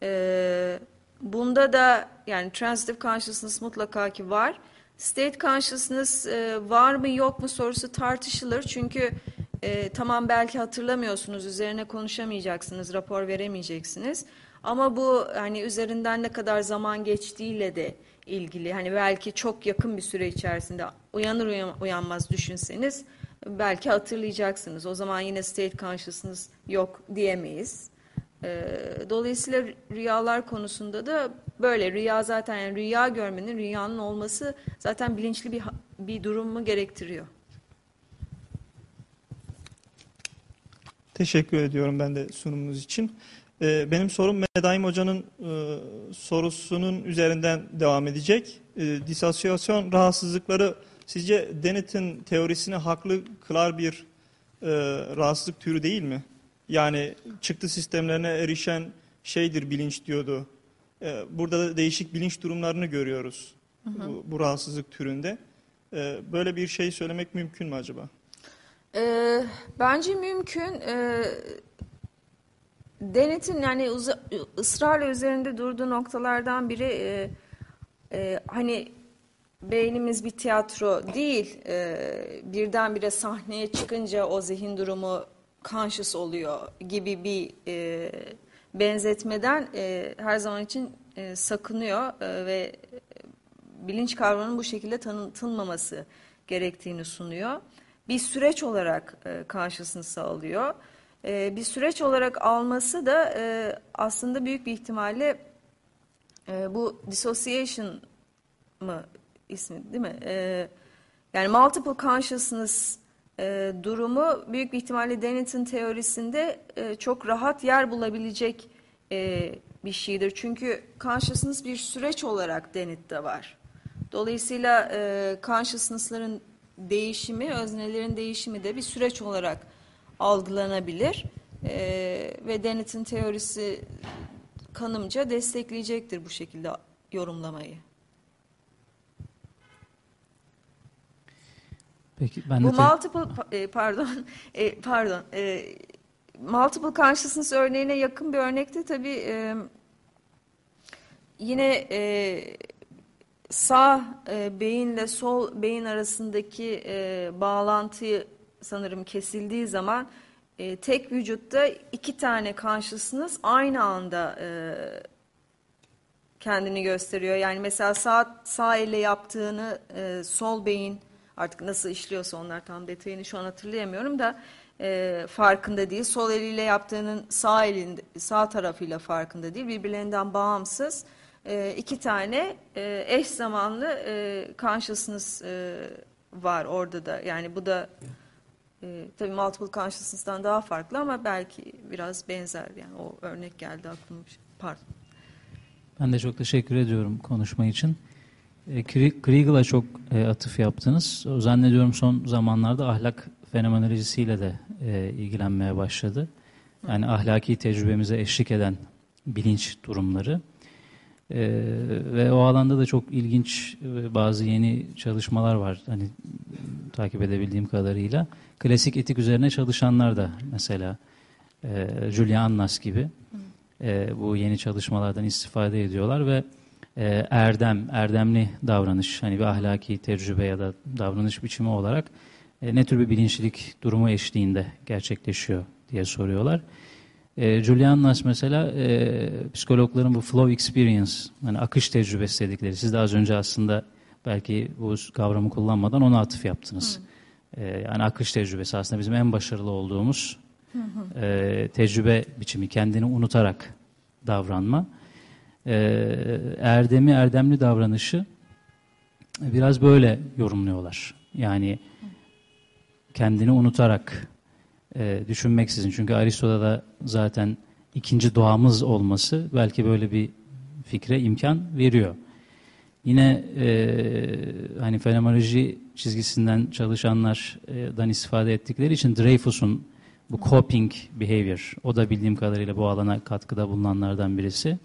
E, bunda da yani transitive consciousness mutlaka ki var. State consciousness e, var mı yok mu sorusu tartışılır. Çünkü e, tamam belki hatırlamıyorsunuz, üzerine konuşamayacaksınız, rapor veremeyeceksiniz. Ama bu hani üzerinden ne kadar zaman geçtiğiyle de ilgili. Hani belki çok yakın bir süre içerisinde uyanır uyan, uyanmaz düşünseniz belki hatırlayacaksınız. O zaman yine state consciousness yok diyemeyiz. E, dolayısıyla rüyalar konusunda da böyle rüya zaten yani rüya görmenin rüyanın olması zaten bilinçli bir bir durumu gerektiriyor. Teşekkür ediyorum ben de sunumunuz için. Ee, benim sorum Medaim Hoca'nın e, sorusunun üzerinden devam edecek. E, disosiyasyon rahatsızlıkları sizce Dennett'in teorisini haklı kılar bir e, rahatsızlık türü değil mi? Yani çıktı sistemlerine erişen şeydir bilinç diyordu. E, burada da değişik bilinç durumlarını görüyoruz Bu, bu rahatsızlık türünde. E, böyle bir şey söylemek mümkün mü acaba? Ee, bence mümkün. Ee, Denet'in yani ısrarla üzerinde durduğu noktalardan biri e, e, hani beynimiz bir tiyatro değil. E, birdenbire sahneye çıkınca o zihin durumu conscious oluyor gibi bir e, benzetmeden e, her zaman için e, sakınıyor e, ve bilinç kavramının bu şekilde tanıtılmaması gerektiğini sunuyor bir süreç olarak e, karşısını sağlıyor. E, bir süreç olarak alması da e, aslında büyük bir ihtimalle e, bu dissociation mı ismi değil mi? Yani multiple consciousness durumu büyük bir ihtimalle Dennett'in teorisinde çok rahat yer bulabilecek bir şeydir. Çünkü consciousness bir süreç olarak Dennett'te var. Dolayısıyla e, consciousness'ların değişimi, öznelerin değişimi de bir süreç olarak algılanabilir. Ee, ve Dennett'in teorisi kanımca destekleyecektir bu şekilde yorumlamayı. Peki ben bu de multiple e, pardon e, pardon e, multiple consciousness örneğine yakın bir örnekte tabii e, yine e, sağ e, beyinle sol beyin arasındaki e, bağlantıyı sanırım kesildiği zaman e, tek vücutta iki tane consciousness aynı anda e, kendini gösteriyor. Yani mesela sağ, sağ elle yaptığını e, sol beyin artık nasıl işliyorsa onlar tam detayını şu an hatırlayamıyorum da e, farkında değil. Sol eliyle yaptığının sağ elinde sağ tarafıyla farkında değil. Birbirlerinden bağımsız e, iki tane e, eş zamanlı e, consciousness e, var orada da. Yani bu da e, tabii multiple consciousness'tan daha farklı ama belki biraz benzer. Yani o örnek geldi aklıma. Pardon. Ben de çok teşekkür ediyorum konuşma için. E, Kri- Kriegel'a çok e, atıf yaptınız. Zannediyorum son zamanlarda ahlak fenomenolojisiyle de e, ilgilenmeye başladı. Yani ahlaki tecrübemize eşlik eden bilinç durumları. E, ve o alanda da çok ilginç bazı yeni çalışmalar var. Hani takip edebildiğim kadarıyla. Klasik etik üzerine çalışanlar da mesela e, Julian Annas gibi e, bu yeni çalışmalardan istifade ediyorlar ve e, erdem, erdemli davranış, hani bir ahlaki tecrübe ya da davranış biçimi olarak e, ne tür bir bilinçlilik durumu eşliğinde gerçekleşiyor diye soruyorlar. E, Julian Nas mesela e, psikologların bu flow experience, hani akış tecrübesi dedikleri, siz de az önce aslında belki bu kavramı kullanmadan ona atıf yaptınız. E, yani akış tecrübesi aslında bizim en başarılı olduğumuz e, tecrübe biçimi, kendini unutarak davranma. E, erdemi, erdemli davranışı biraz böyle yorumluyorlar. Yani kendini unutarak, e, düşünmeksizin. Çünkü Aristo'da da zaten ikinci doğamız olması belki böyle bir fikre imkan veriyor. Yine e, hani fenomenoloji çizgisinden çalışanlardan istifade ettikleri için Dreyfus'un bu coping behavior, o da bildiğim kadarıyla bu alana katkıda bulunanlardan birisi.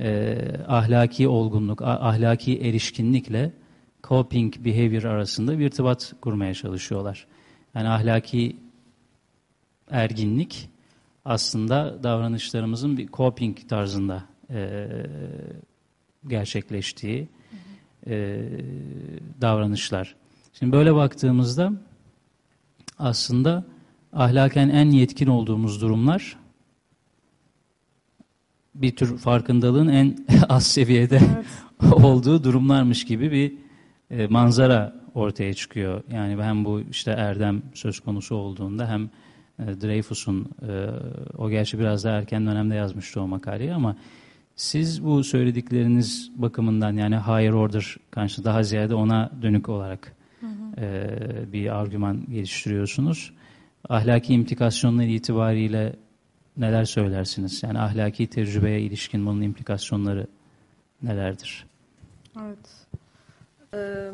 E, ahlaki olgunluk, ahlaki erişkinlikle coping behavior arasında bir irtibat kurmaya çalışıyorlar. Yani ahlaki erginlik aslında davranışlarımızın bir coping tarzında e, gerçekleştiği e, davranışlar. Şimdi böyle baktığımızda aslında ahlaken en yetkin olduğumuz durumlar bir tür farkındalığın en az seviyede olduğu durumlarmış gibi bir e, manzara ortaya çıkıyor. Yani hem bu işte erdem söz konusu olduğunda hem e, Dreyfus'un e, o gerçi biraz daha erken dönemde yazmıştı o makaleyi ama siz bu söyledikleriniz bakımından yani higher order karşı daha ziyade ona dönük olarak e, bir argüman geliştiriyorsunuz. Ahlaki implikasyonları itibariyle neler söylersiniz? Yani ahlaki tecrübeye ilişkin bunun implikasyonları nelerdir? Evet. Ee,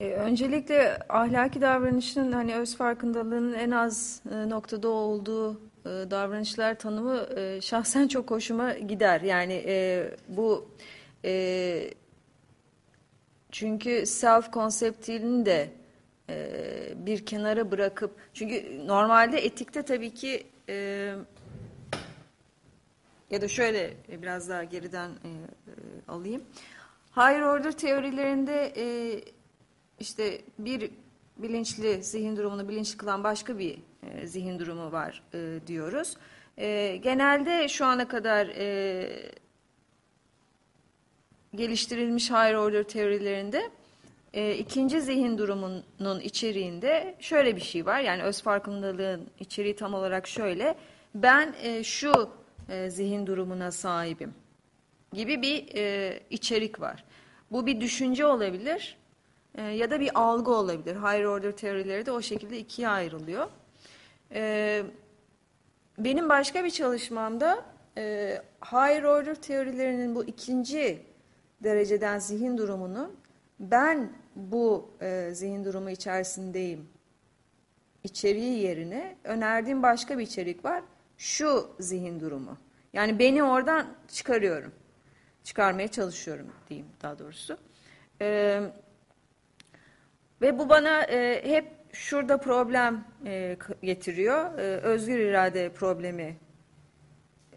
e, öncelikle ahlaki davranışın hani öz farkındalığının en az e, noktada olduğu e, davranışlar tanımı e, şahsen çok hoşuma gider. Yani bu çünkü self konseptini de bir kenara bırakıp çünkü normalde etikte tabii ki ya da şöyle biraz daha geriden alayım. Higher order teorilerinde e, işte bir bilinçli zihin durumunu bilinçli kılan başka bir e, zihin durumu var e, diyoruz. E, genelde şu ana kadar e, geliştirilmiş higher order teorilerinde e, ikinci zihin durumunun içeriğinde şöyle bir şey var. Yani öz farkındalığın içeriği tam olarak şöyle. Ben e, şu e, zihin durumuna sahibim gibi bir e, içerik var. Bu bir düşünce olabilir e, ya da bir algı olabilir. Higher order teorileri de o şekilde ikiye ayrılıyor. E, benim başka bir çalışmamda e, higher order teorilerinin bu ikinci dereceden zihin durumunu ben bu e, zihin durumu içerisindeyim içeriği yerine önerdiğim başka bir içerik var. Şu zihin durumu. Yani beni oradan çıkarıyorum. Çıkarmaya çalışıyorum diyeyim daha doğrusu. Ee, ve bu bana e, hep şurada problem e, getiriyor. E, özgür irade problemi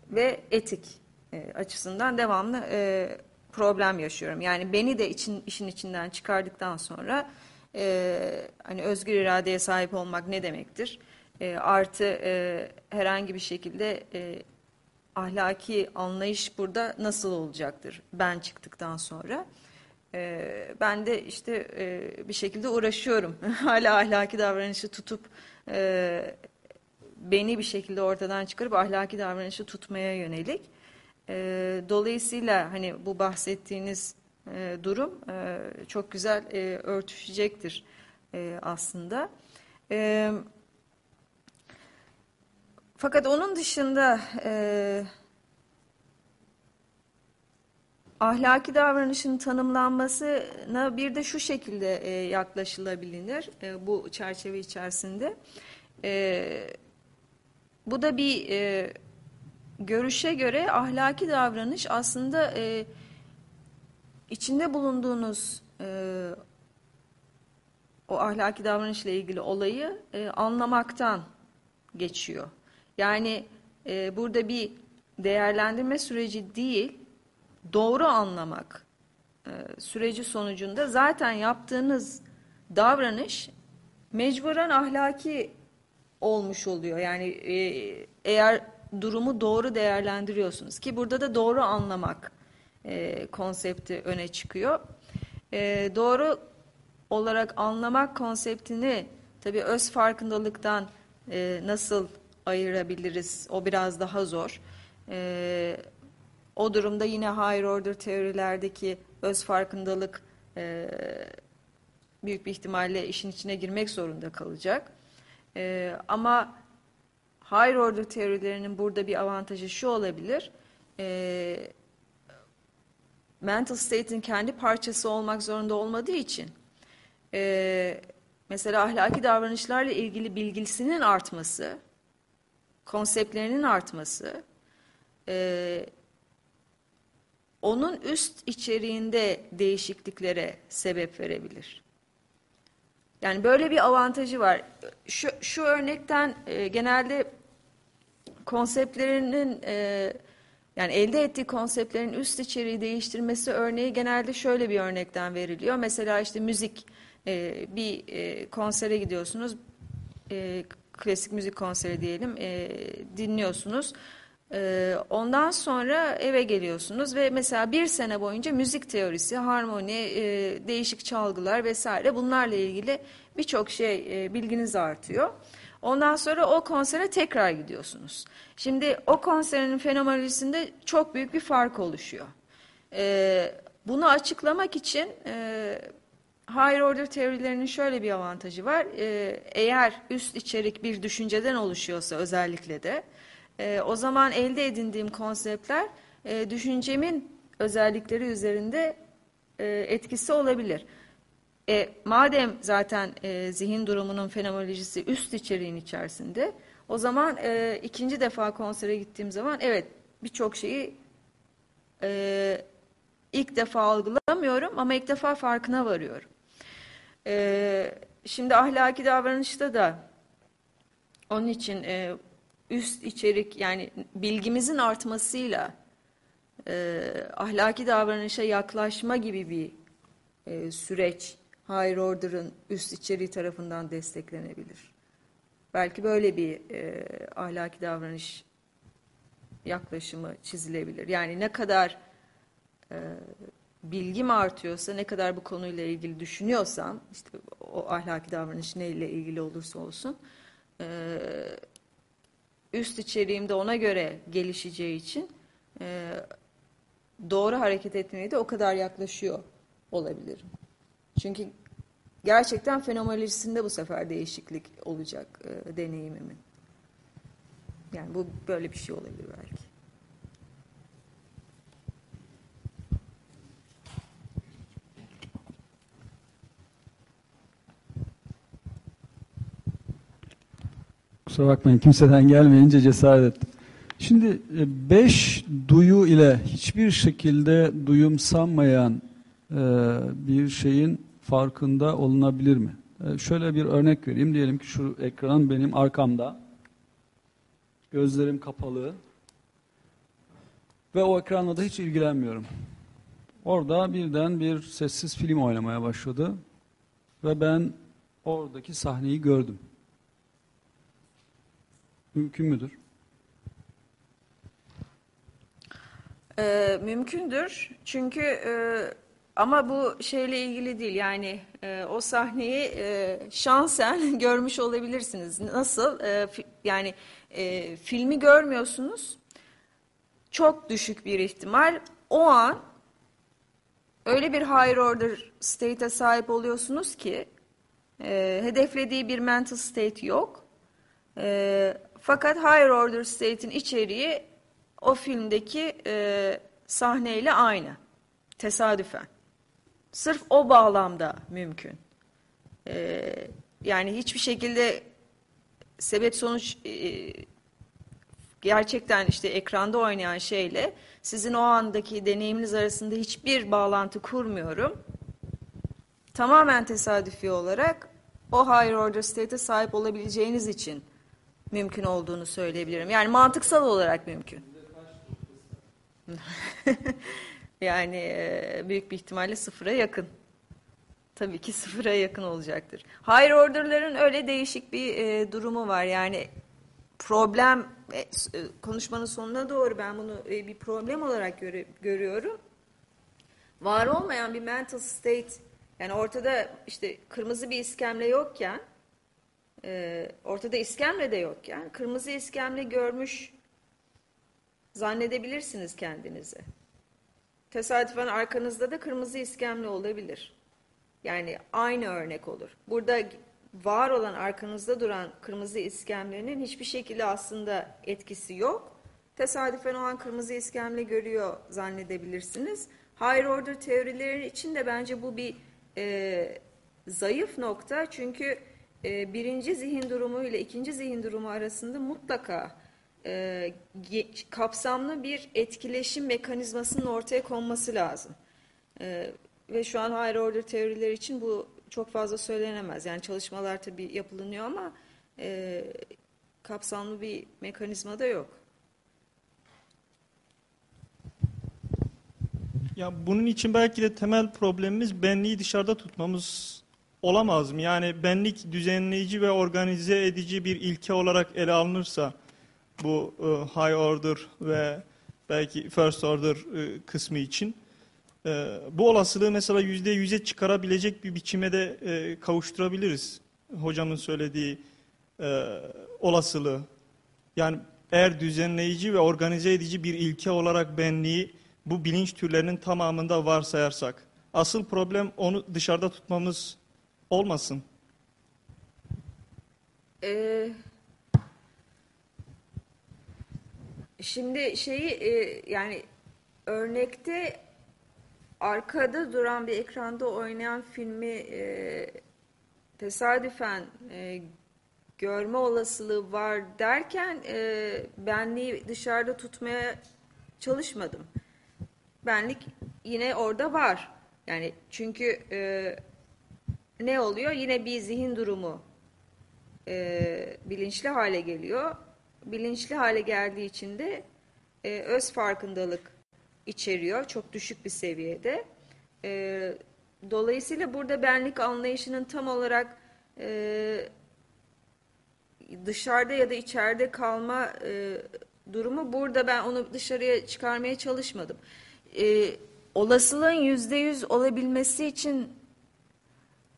ve etik e, açısından devamlı e, problem yaşıyorum. Yani beni de için, işin içinden çıkardıktan sonra e, hani özgür iradeye sahip olmak ne demektir? E, artı e, herhangi bir şekilde e, ahlaki anlayış burada nasıl olacaktır ben çıktıktan sonra? Ee, ben de işte e, bir şekilde uğraşıyorum. Hala ahlaki davranışı tutup e, beni bir şekilde ortadan çıkarıp ahlaki davranışı tutmaya yönelik. E, dolayısıyla hani bu bahsettiğiniz e, durum çok güzel e, örtüşecektir aslında. Fakat onun dışında e, ahlaki davranışın tanımlanmasına bir de şu şekilde e, yaklaşılabilir e, bu çerçeve içerisinde. E, bu da bir e, görüşe göre ahlaki davranış aslında e, içinde bulunduğunuz e, o ahlaki davranışla ilgili olayı e, anlamaktan geçiyor. Yani e, burada bir değerlendirme süreci değil, doğru anlamak e, süreci sonucunda zaten yaptığınız davranış mecburen ahlaki olmuş oluyor. Yani e, eğer durumu doğru değerlendiriyorsunuz ki burada da doğru anlamak e, konsepti öne çıkıyor. E, doğru olarak anlamak konseptini tabii öz farkındalıktan e, nasıl ayırabiliriz? O biraz daha zor. E, o durumda yine higher order teorilerdeki öz farkındalık e, büyük bir ihtimalle işin içine girmek zorunda kalacak. E, ama higher order teorilerinin burada bir avantajı şu olabilir. E, mental state'in kendi parçası olmak zorunda olmadığı için e, mesela ahlaki davranışlarla ilgili bilgisinin artması, konseptlerinin artması, e, onun üst içeriğinde değişikliklere sebep verebilir. Yani böyle bir avantajı var. Şu, şu örnekten e, genelde konseptlerinin e, yani elde ettiği konseptlerin üst içeriği değiştirmesi örneği genelde şöyle bir örnekten veriliyor. Mesela işte müzik e, bir e, konsere gidiyorsunuz, e, klasik müzik konseri diyelim, e, dinliyorsunuz. E, ondan sonra eve geliyorsunuz ve mesela bir sene boyunca müzik teorisi, harmoni, e, değişik çalgılar vesaire bunlarla ilgili birçok şey e, bilginiz artıyor. Ondan sonra o konsere tekrar gidiyorsunuz. Şimdi o konserin fenomenolojisinde çok büyük bir fark oluşuyor. E, bunu açıklamak için e, higher order teorilerinin şöyle bir avantajı var. E, eğer üst içerik bir düşünceden oluşuyorsa özellikle de e, o zaman elde edindiğim konseptler e, düşüncemin özellikleri üzerinde e, etkisi olabilir. E, madem zaten e, zihin durumunun fenomenolojisi üst içeriğin içerisinde, o zaman e, ikinci defa konsere gittiğim zaman evet birçok şeyi e, ilk defa algılamıyorum ama ilk defa farkına varıyorum. E, şimdi ahlaki davranışta da onun için e, üst içerik yani bilgimizin artmasıyla e, ahlaki davranışa yaklaşma gibi bir e, süreç higher order'ın üst içeriği tarafından desteklenebilir. Belki böyle bir e, ahlaki davranış yaklaşımı çizilebilir. Yani ne kadar e, bilgim artıyorsa, ne kadar bu konuyla ilgili düşünüyorsam, işte o ahlaki davranış neyle ilgili olursa olsun, e, üst içeriğim de ona göre gelişeceği için e, doğru hareket etmeye de o kadar yaklaşıyor olabilirim. Çünkü gerçekten fenomenolojisinde bu sefer değişiklik olacak e, deneyimimin. Yani bu böyle bir şey olabilir belki. Kusura bakmayın kimseden gelmeyince cesaret ettim. Şimdi e, beş duyu ile hiçbir şekilde duyumsanmayan e, bir şeyin farkında olunabilir mi? E, şöyle bir örnek vereyim. Diyelim ki şu ekran benim arkamda. Gözlerim kapalı. Ve o ekranla da hiç ilgilenmiyorum. Orada birden bir sessiz film oynamaya başladı. Ve ben oradaki sahneyi gördüm. Mümkün müdür? Ee, mümkündür. Çünkü e, ama bu şeyle ilgili değil yani e, o sahneyi e, şansen görmüş olabilirsiniz. Nasıl? E, fi- yani e, filmi görmüyorsunuz. Çok düşük bir ihtimal o an öyle bir higher order state'e sahip oluyorsunuz ki e, hedeflediği bir mental state yok. E, fakat higher order state'in içeriği o filmdeki e, sahneyle aynı. Tesadüfen. Sırf o bağlamda mümkün. E, yani hiçbir şekilde sebep sonuç e, gerçekten işte ekranda oynayan şeyle sizin o andaki deneyiminiz arasında hiçbir bağlantı kurmuyorum. Tamamen tesadüfi olarak o higher order state'e sahip olabileceğiniz için mümkün olduğunu söyleyebilirim. Yani mantıksal olarak mümkün. yani e, büyük bir ihtimalle sıfıra yakın. Tabii ki sıfıra yakın olacaktır. Higher order'ların öyle değişik bir e, durumu var. Yani problem e, e, konuşmanın sonuna doğru ben bunu e, bir problem olarak göre- görüyorum. Var olmayan bir mental state yani ortada işte kırmızı bir iskemle yokken e, ortada iskemle de yokken kırmızı iskemle görmüş zannedebilirsiniz kendinizi. Tesadüfen arkanızda da kırmızı iskemle olabilir. Yani aynı örnek olur. Burada var olan arkanızda duran kırmızı iskemlenin hiçbir şekilde aslında etkisi yok. Tesadüfen o an kırmızı iskemle görüyor zannedebilirsiniz. Higher order teorileri için de bence bu bir e, zayıf nokta. Çünkü e, birinci zihin durumu ile ikinci zihin durumu arasında mutlaka e, kapsamlı bir etkileşim mekanizmasının ortaya konması lazım. E, ve şu an higher order teorileri için bu çok fazla söylenemez. Yani çalışmalar tabii yapılınıyor ama e, kapsamlı bir mekanizma da yok. Ya bunun için belki de temel problemimiz benliği dışarıda tutmamız olamaz mı? Yani benlik düzenleyici ve organize edici bir ilke olarak ele alınırsa bu e, high order ve belki first order e, kısmı için e, bu olasılığı mesela yüzde yüze çıkarabilecek bir biçime de e, kavuşturabiliriz. Hocamın söylediği e, olasılığı. Yani eğer düzenleyici ve organize edici bir ilke olarak benliği bu bilinç türlerinin tamamında varsayarsak, asıl problem onu dışarıda tutmamız olmasın. Ee, şimdi şeyi e, yani örnekte arkada duran bir ekranda oynayan filmi e, tesadüfen e, görme olasılığı var derken e, benliği dışarıda tutmaya çalışmadım. Benlik yine orada var. Yani çünkü e, ne oluyor? Yine bir zihin durumu e, bilinçli hale geliyor. Bilinçli hale geldiği için de e, öz farkındalık içeriyor. Çok düşük bir seviyede. E, dolayısıyla burada benlik anlayışının tam olarak e, dışarıda ya da içeride kalma e, durumu burada ben onu dışarıya çıkarmaya çalışmadım. E, olasılığın yüzde yüz olabilmesi için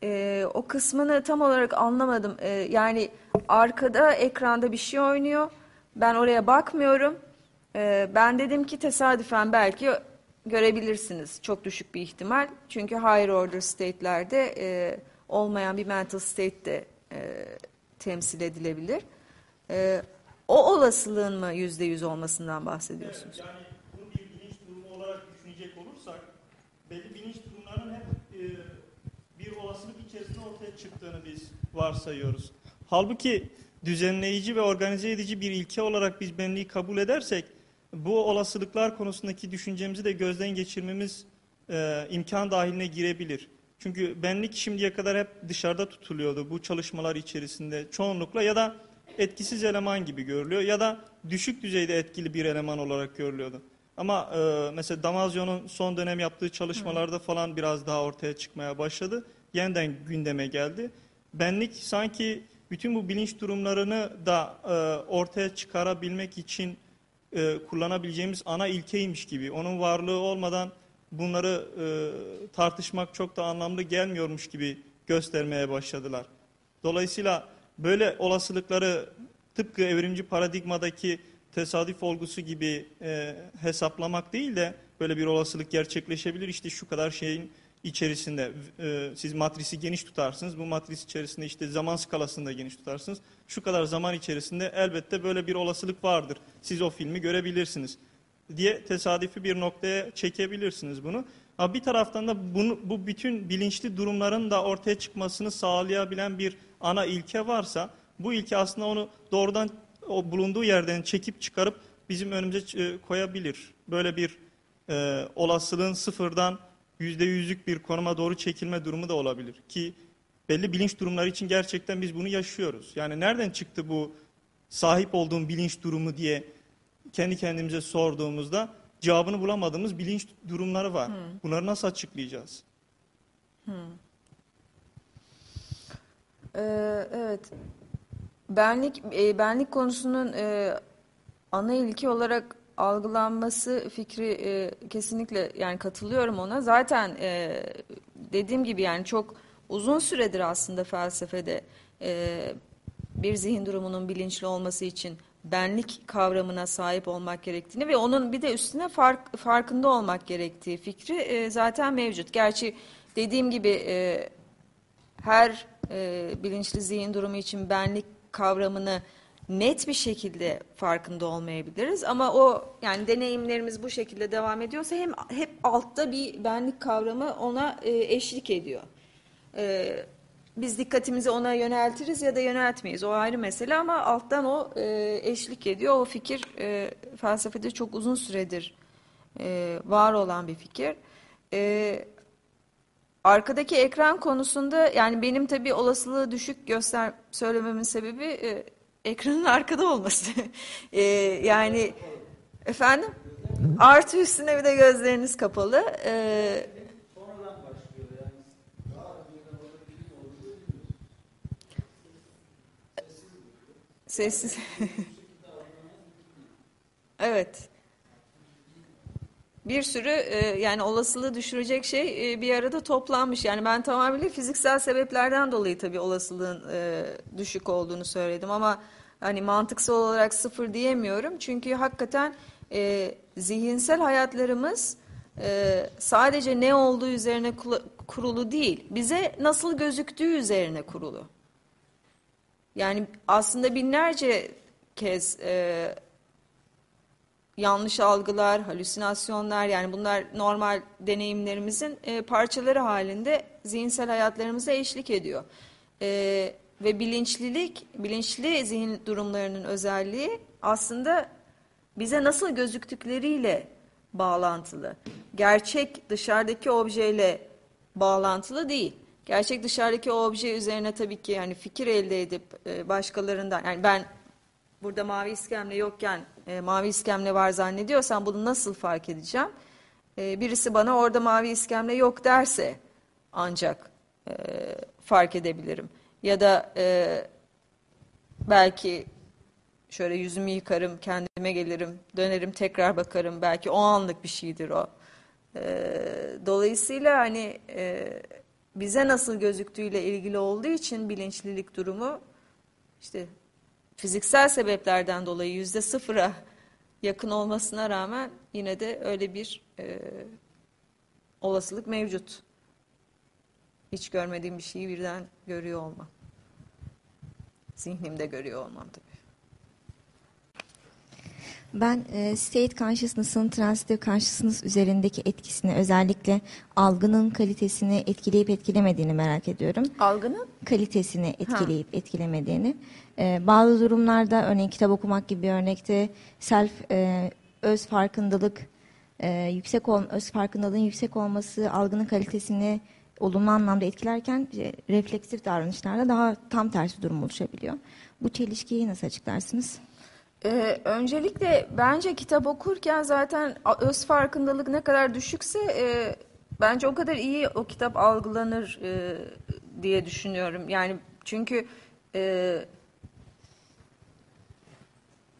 e, o kısmını tam olarak anlamadım. E, yani arkada ekranda bir şey oynuyor. Ben oraya bakmıyorum. E, ben dedim ki tesadüfen belki görebilirsiniz. Çok düşük bir ihtimal. Çünkü higher order state'lerde e, olmayan bir mental state de e, temsil edilebilir. E, o olasılığın mı yüzde yüz olmasından bahsediyorsunuz? Yani bunu bir bilinç durumu olarak düşünecek olursak belli bilinç durumlarının hep e, bir olasılık içerisinde ortaya çıktığını biz varsayıyoruz. Halbuki düzenleyici ve organize edici bir ilke olarak biz benliği kabul edersek bu olasılıklar konusundaki düşüncemizi de gözden geçirmemiz e, imkan dahiline girebilir. Çünkü benlik şimdiye kadar hep dışarıda tutuluyordu bu çalışmalar içerisinde çoğunlukla ya da etkisiz eleman gibi görülüyor ya da düşük düzeyde etkili bir eleman olarak görülüyordu. Ama e, mesela Damasio'nun son dönem yaptığı çalışmalarda falan biraz daha ortaya çıkmaya başladı. Yeniden gündeme geldi. Benlik sanki bütün bu bilinç durumlarını da e, ortaya çıkarabilmek için e, kullanabileceğimiz ana ilkeymiş gibi. Onun varlığı olmadan bunları e, tartışmak çok da anlamlı gelmiyormuş gibi göstermeye başladılar. Dolayısıyla böyle olasılıkları tıpkı evrimci paradigmadaki tesadüf olgusu gibi e, hesaplamak değil de böyle bir olasılık gerçekleşebilir. İşte şu kadar şeyin içerisinde e, siz matrisi geniş tutarsınız. Bu matris içerisinde işte zaman skalasını da geniş tutarsınız. Şu kadar zaman içerisinde elbette böyle bir olasılık vardır. Siz o filmi görebilirsiniz diye tesadüfi bir noktaya çekebilirsiniz bunu. Ama bir taraftan da bunu, bu bütün bilinçli durumların da ortaya çıkmasını sağlayabilen bir ana ilke varsa bu ilke aslında onu doğrudan o bulunduğu yerden çekip çıkarıp bizim önümüze e, koyabilir. Böyle bir e, olasılığın sıfırdan yüzlük bir konuma doğru çekilme durumu da olabilir. Ki belli bilinç durumları için gerçekten biz bunu yaşıyoruz. Yani nereden çıktı bu sahip olduğum bilinç durumu diye kendi kendimize sorduğumuzda cevabını bulamadığımız bilinç durumları var. Bunları nasıl açıklayacağız? Ee, evet. Benlik e, benlik konusunun e, ana ilki olarak algılanması fikri e, kesinlikle yani katılıyorum ona. Zaten e, dediğim gibi yani çok uzun süredir aslında felsefede e, bir zihin durumunun bilinçli olması için benlik kavramına sahip olmak gerektiğini ve onun bir de üstüne fark, farkında olmak gerektiği fikri e, zaten mevcut. Gerçi dediğim gibi e, her e, bilinçli zihin durumu için benlik kavramını net bir şekilde farkında olmayabiliriz ama o yani deneyimlerimiz bu şekilde devam ediyorsa hem hep altta bir benlik kavramı ona e, eşlik ediyor. E, biz dikkatimizi ona yöneltiriz ya da yöneltmeyiz. O ayrı mesele ama alttan o e, eşlik ediyor. O fikir e, felsefede çok uzun süredir e, var olan bir fikir. E, arkadaki ekran konusunda yani benim tabii olasılığı düşük göster söylememin sebebi e, ekranın arkada olması. e, yani efendim artı üstüne bir de gözleriniz kapalı. E, Sessiz. evet. Bir sürü e, yani olasılığı düşürecek şey e, bir arada toplanmış. Yani ben tamamıyla fiziksel sebeplerden dolayı tabii olasılığın e, düşük olduğunu söyledim ama hani mantıksal olarak sıfır diyemiyorum. Çünkü hakikaten e, zihinsel hayatlarımız e, sadece ne olduğu üzerine kurulu değil, bize nasıl gözüktüğü üzerine kurulu. Yani aslında binlerce kez e, yanlış algılar, halüsinasyonlar yani bunlar normal deneyimlerimizin e, parçaları halinde zihinsel hayatlarımıza eşlik ediyor. E, ve bilinçlilik, bilinçli zihin durumlarının özelliği aslında bize nasıl gözüktükleriyle bağlantılı. Gerçek dışarıdaki objeyle bağlantılı değil. Gerçek dışarıdaki obje üzerine tabii ki yani fikir elde edip e, başkalarından yani ben burada mavi iskemle yokken e, mavi iskemle var zannediyorsam bunu nasıl fark edeceğim? E, birisi bana orada mavi iskemle yok derse ancak e, fark edebilirim. Ya da e, belki şöyle yüzümü yıkarım, kendime gelirim, dönerim tekrar bakarım. Belki o anlık bir şeydir o. E, dolayısıyla hani e, bize nasıl gözüktüğüyle ilgili olduğu için bilinçlilik durumu işte fiziksel sebeplerden dolayı yüzde sıfıra yakın olmasına rağmen yine de öyle bir e, olasılık mevcut. Hiç görmediğim bir şeyi birden görüyor olmam. Zihnimde görüyor olmam tabii. Ben e, state consciousness'ın transitive consciousness üzerindeki etkisini özellikle algının kalitesini etkileyip etkilemediğini merak ediyorum. Algının? Kalitesini etkileyip ha. etkilemediğini. E, bazı durumlarda örneğin kitap okumak gibi bir örnekte self e, öz farkındalık e, yüksek ol, öz farkındalığın yüksek olması algının kalitesini olumlu anlamda etkilerken e, refleksif davranışlarda daha tam tersi durum oluşabiliyor. Bu çelişkiyi nasıl açıklarsınız? Ee, öncelikle bence kitap okurken zaten öz farkındalık ne kadar düşükse e, bence o kadar iyi o kitap algılanır e, diye düşünüyorum. Yani çünkü e,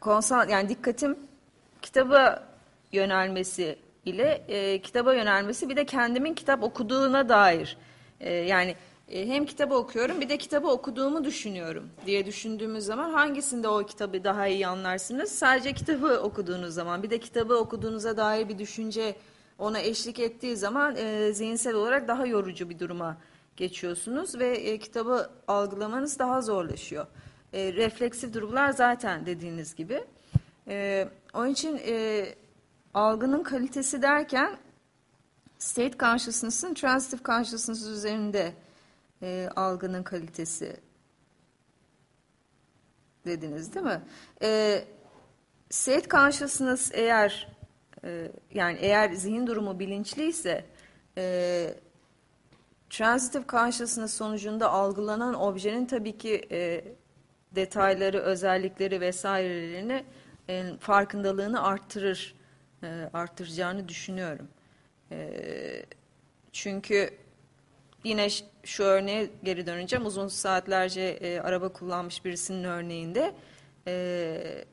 konsan yani dikkatim kitaba yönelmesi ile e, kitaba yönelmesi bir de kendimin kitap okuduğuna dair e, yani hem kitabı okuyorum bir de kitabı okuduğumu düşünüyorum diye düşündüğümüz zaman hangisinde o kitabı daha iyi anlarsınız? Sadece kitabı okuduğunuz zaman bir de kitabı okuduğunuza dair bir düşünce ona eşlik ettiği zaman e, zihinsel olarak daha yorucu bir duruma geçiyorsunuz ve e, kitabı algılamanız daha zorlaşıyor. E, refleksif durumlar zaten dediğiniz gibi. E, onun için e, algının kalitesi derken state consciousness'ın transitive consciousness üzerinde e, algının kalitesi dediniz değil mi? E, state consciousness eğer e, yani eğer zihin durumu bilinçliyse e, transitive consciousness sonucunda algılanan objenin tabii ki e, detayları, özellikleri vesairelerini e, farkındalığını arttırır, e, arttıracağını düşünüyorum. E, çünkü yine şu örneğe geri döneceğim. Uzun saatlerce e, araba kullanmış birisinin örneğinde e,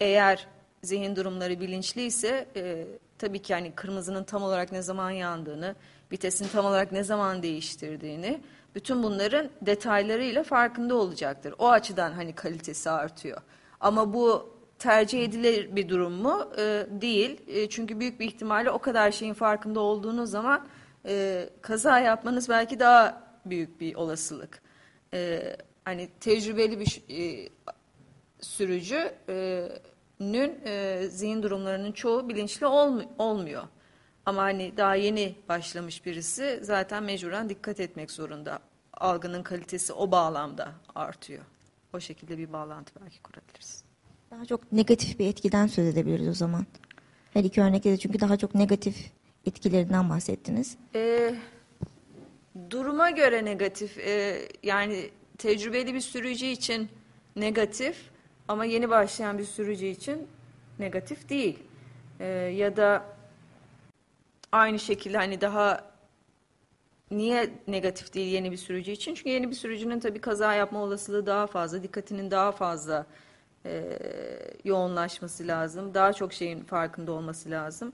eğer zihin durumları bilinçliyse e, tabii ki yani kırmızının tam olarak ne zaman yandığını, vitesin tam olarak ne zaman değiştirdiğini, bütün bunların detaylarıyla farkında olacaktır. O açıdan hani kalitesi artıyor. Ama bu tercih edilir bir durum mu? E, değil. E, çünkü büyük bir ihtimalle o kadar şeyin farkında olduğunuz zaman e, kaza yapmanız belki daha büyük bir olasılık. E, hani tecrübeli bir e, sürücünün e, zihin durumlarının çoğu bilinçli olm- olmuyor. Ama hani daha yeni başlamış birisi zaten mecburen dikkat etmek zorunda. Algının kalitesi o bağlamda artıyor. O şekilde bir bağlantı belki kurabiliriz. Daha çok negatif bir etkiden söz edebiliriz o zaman. Her iki örnekte de çünkü daha çok negatif etkilerinden bahsettiniz. Ee, duruma göre negatif. Ee, yani tecrübeli bir sürücü için negatif ama yeni başlayan bir sürücü için negatif değil. Ee, ya da aynı şekilde hani daha niye negatif değil yeni bir sürücü için? Çünkü yeni bir sürücünün tabii kaza yapma olasılığı daha fazla, dikkatinin daha fazla e, yoğunlaşması lazım. Daha çok şeyin farkında olması lazım.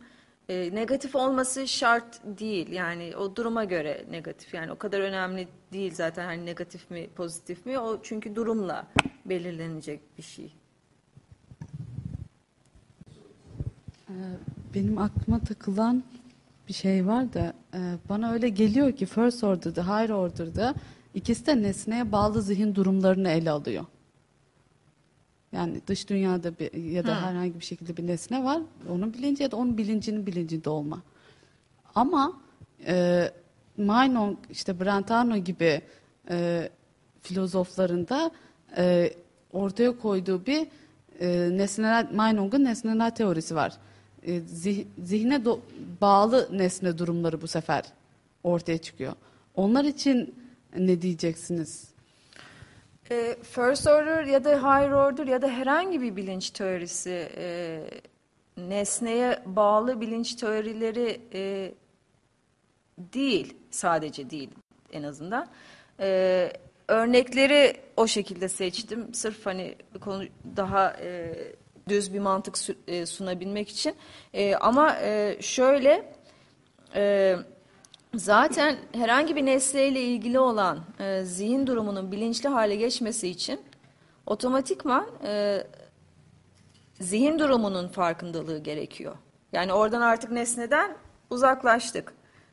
E, negatif olması şart değil. Yani o duruma göre negatif. Yani o kadar önemli değil zaten hani negatif mi pozitif mi. O çünkü durumla belirlenecek bir şey. Ee, Benim aklıma takılan bir şey var da e, bana öyle geliyor ki first order'da, higher order'da ikisi de nesneye bağlı zihin durumlarını ele alıyor. Yani dış dünyada bir, ya da Hı. herhangi bir şekilde bir nesne var. Onun bilinci ya da onun bilincinin bilincinde olma. Ama e, Meinong, işte Brentano gibi e, filozoflarında e, ortaya koyduğu bir e, nesneler, Meinong'un nesneler teorisi var. E, zih- zihne do- bağlı nesne durumları bu sefer ortaya çıkıyor. Onlar için ne diyeceksiniz? E, first order ya da higher order ya da herhangi bir bilinç teorisi e, nesneye bağlı bilinç teorileri e, değil sadece değil en azından. E, örnekleri o şekilde seçtim sırf hani konu daha e, düz bir mantık e, sunabilmek için. E, ama e, şöyle e, Zaten herhangi bir nesneyle ilgili olan e, zihin durumunun bilinçli hale geçmesi için otomatikman e, zihin durumunun farkındalığı gerekiyor. Yani oradan artık nesneden uzaklaştık.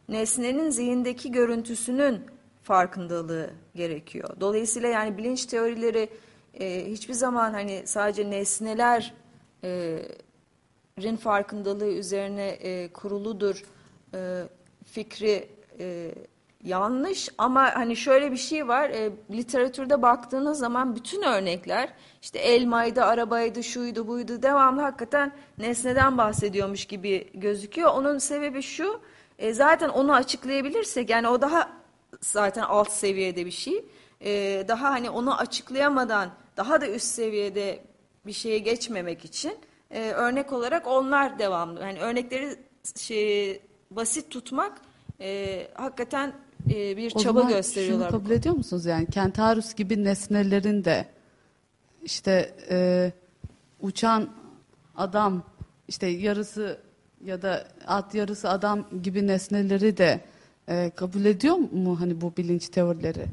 Nesnenin zihindeki görüntüsünün farkındalığı gerekiyor. Dolayısıyla yani bilinç teorileri e, hiçbir zaman hani sadece nesneler e, farkındalığı üzerine e, kuruludur e, fikri e, yanlış ama hani şöyle bir şey var e, literatürde baktığınız zaman bütün örnekler işte elmaydı, arabaydı, şuydu, buydu devamlı hakikaten nesneden bahsediyormuş gibi gözüküyor. Onun sebebi şu e, zaten onu açıklayabilirsek yani o daha zaten alt seviyede bir şey. E, daha hani onu açıklayamadan daha da üst seviyede bir şeye geçmemek için e, örnek olarak onlar devamlı. Yani örnekleri şey, basit tutmak e, hakikaten e, bir O çaba zaman gösteriyorlar. Şunu bu kabul ediyor musunuz yani Kentarus gibi nesnelerin de işte e, uçan adam işte yarısı ya da at yarısı adam gibi nesneleri de e, kabul ediyor mu hani bu bilinç teorileri?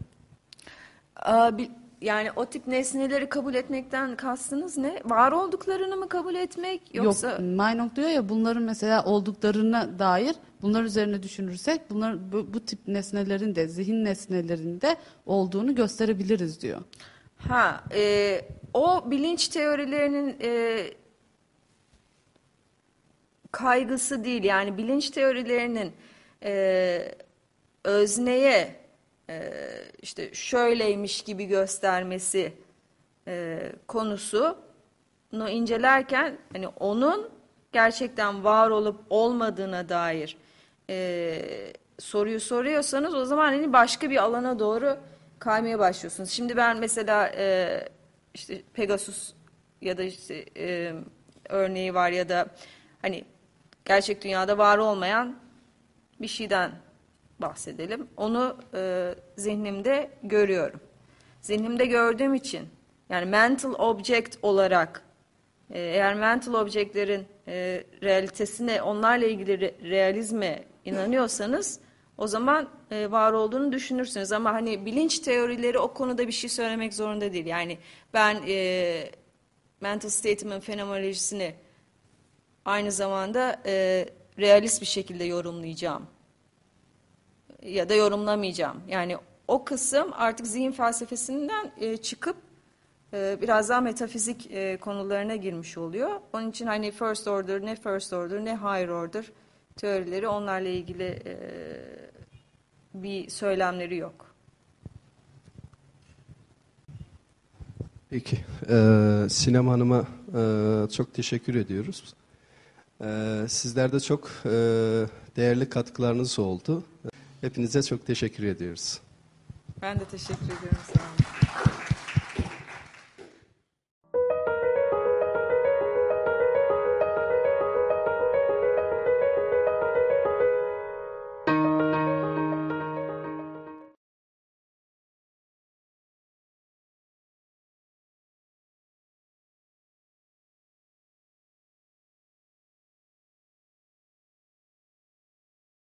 Aa, bi- Yani o tip nesneleri kabul etmekten kastınız ne? Var olduklarını mı kabul etmek yoksa Yok, Meinong diyor ya bunların mesela olduklarına dair bunlar üzerine düşünürsek bunlar bu, bu tip nesnelerin de zihin nesnelerinde olduğunu gösterebiliriz diyor. ha e, o bilinç teorilerinin e, kaygısı değil yani bilinç teorilerinin e, özneye e, işte şöyleymiş gibi göstermesi e, konusunu incelerken hani onun gerçekten var olup olmadığına dair e, soruyu soruyorsanız o zaman hani başka bir alana doğru kaymaya başlıyorsunuz. Şimdi ben mesela e, işte Pegasus ya da işte e, örneği var ya da hani gerçek dünyada var olmayan bir şeyden bahsedelim. Onu e, zihnimde görüyorum. Zihnimde gördüğüm için yani mental object olarak e, eğer mental objectlerin e, realitesine onlarla ilgili re- realizme inanıyorsanız o zaman e, var olduğunu düşünürsünüz. Ama hani bilinç teorileri o konuda bir şey söylemek zorunda değil. Yani ben e, mental state'in fenomenolojisini aynı zamanda e, realist bir şekilde yorumlayacağım ya da yorumlamayacağım. Yani o kısım artık zihin felsefesinden e, çıkıp e, biraz daha metafizik e, konularına girmiş oluyor. Onun için hani first order ne first order ne higher order teorileri onlarla ilgili e, bir söylemleri yok. Peki. Ee, Sinem Hanım'a e, çok teşekkür ediyoruz. Ee, sizler de çok e, değerli katkılarınız oldu. Hepinize çok teşekkür ediyoruz. Ben de teşekkür ediyorum. Sağ olun.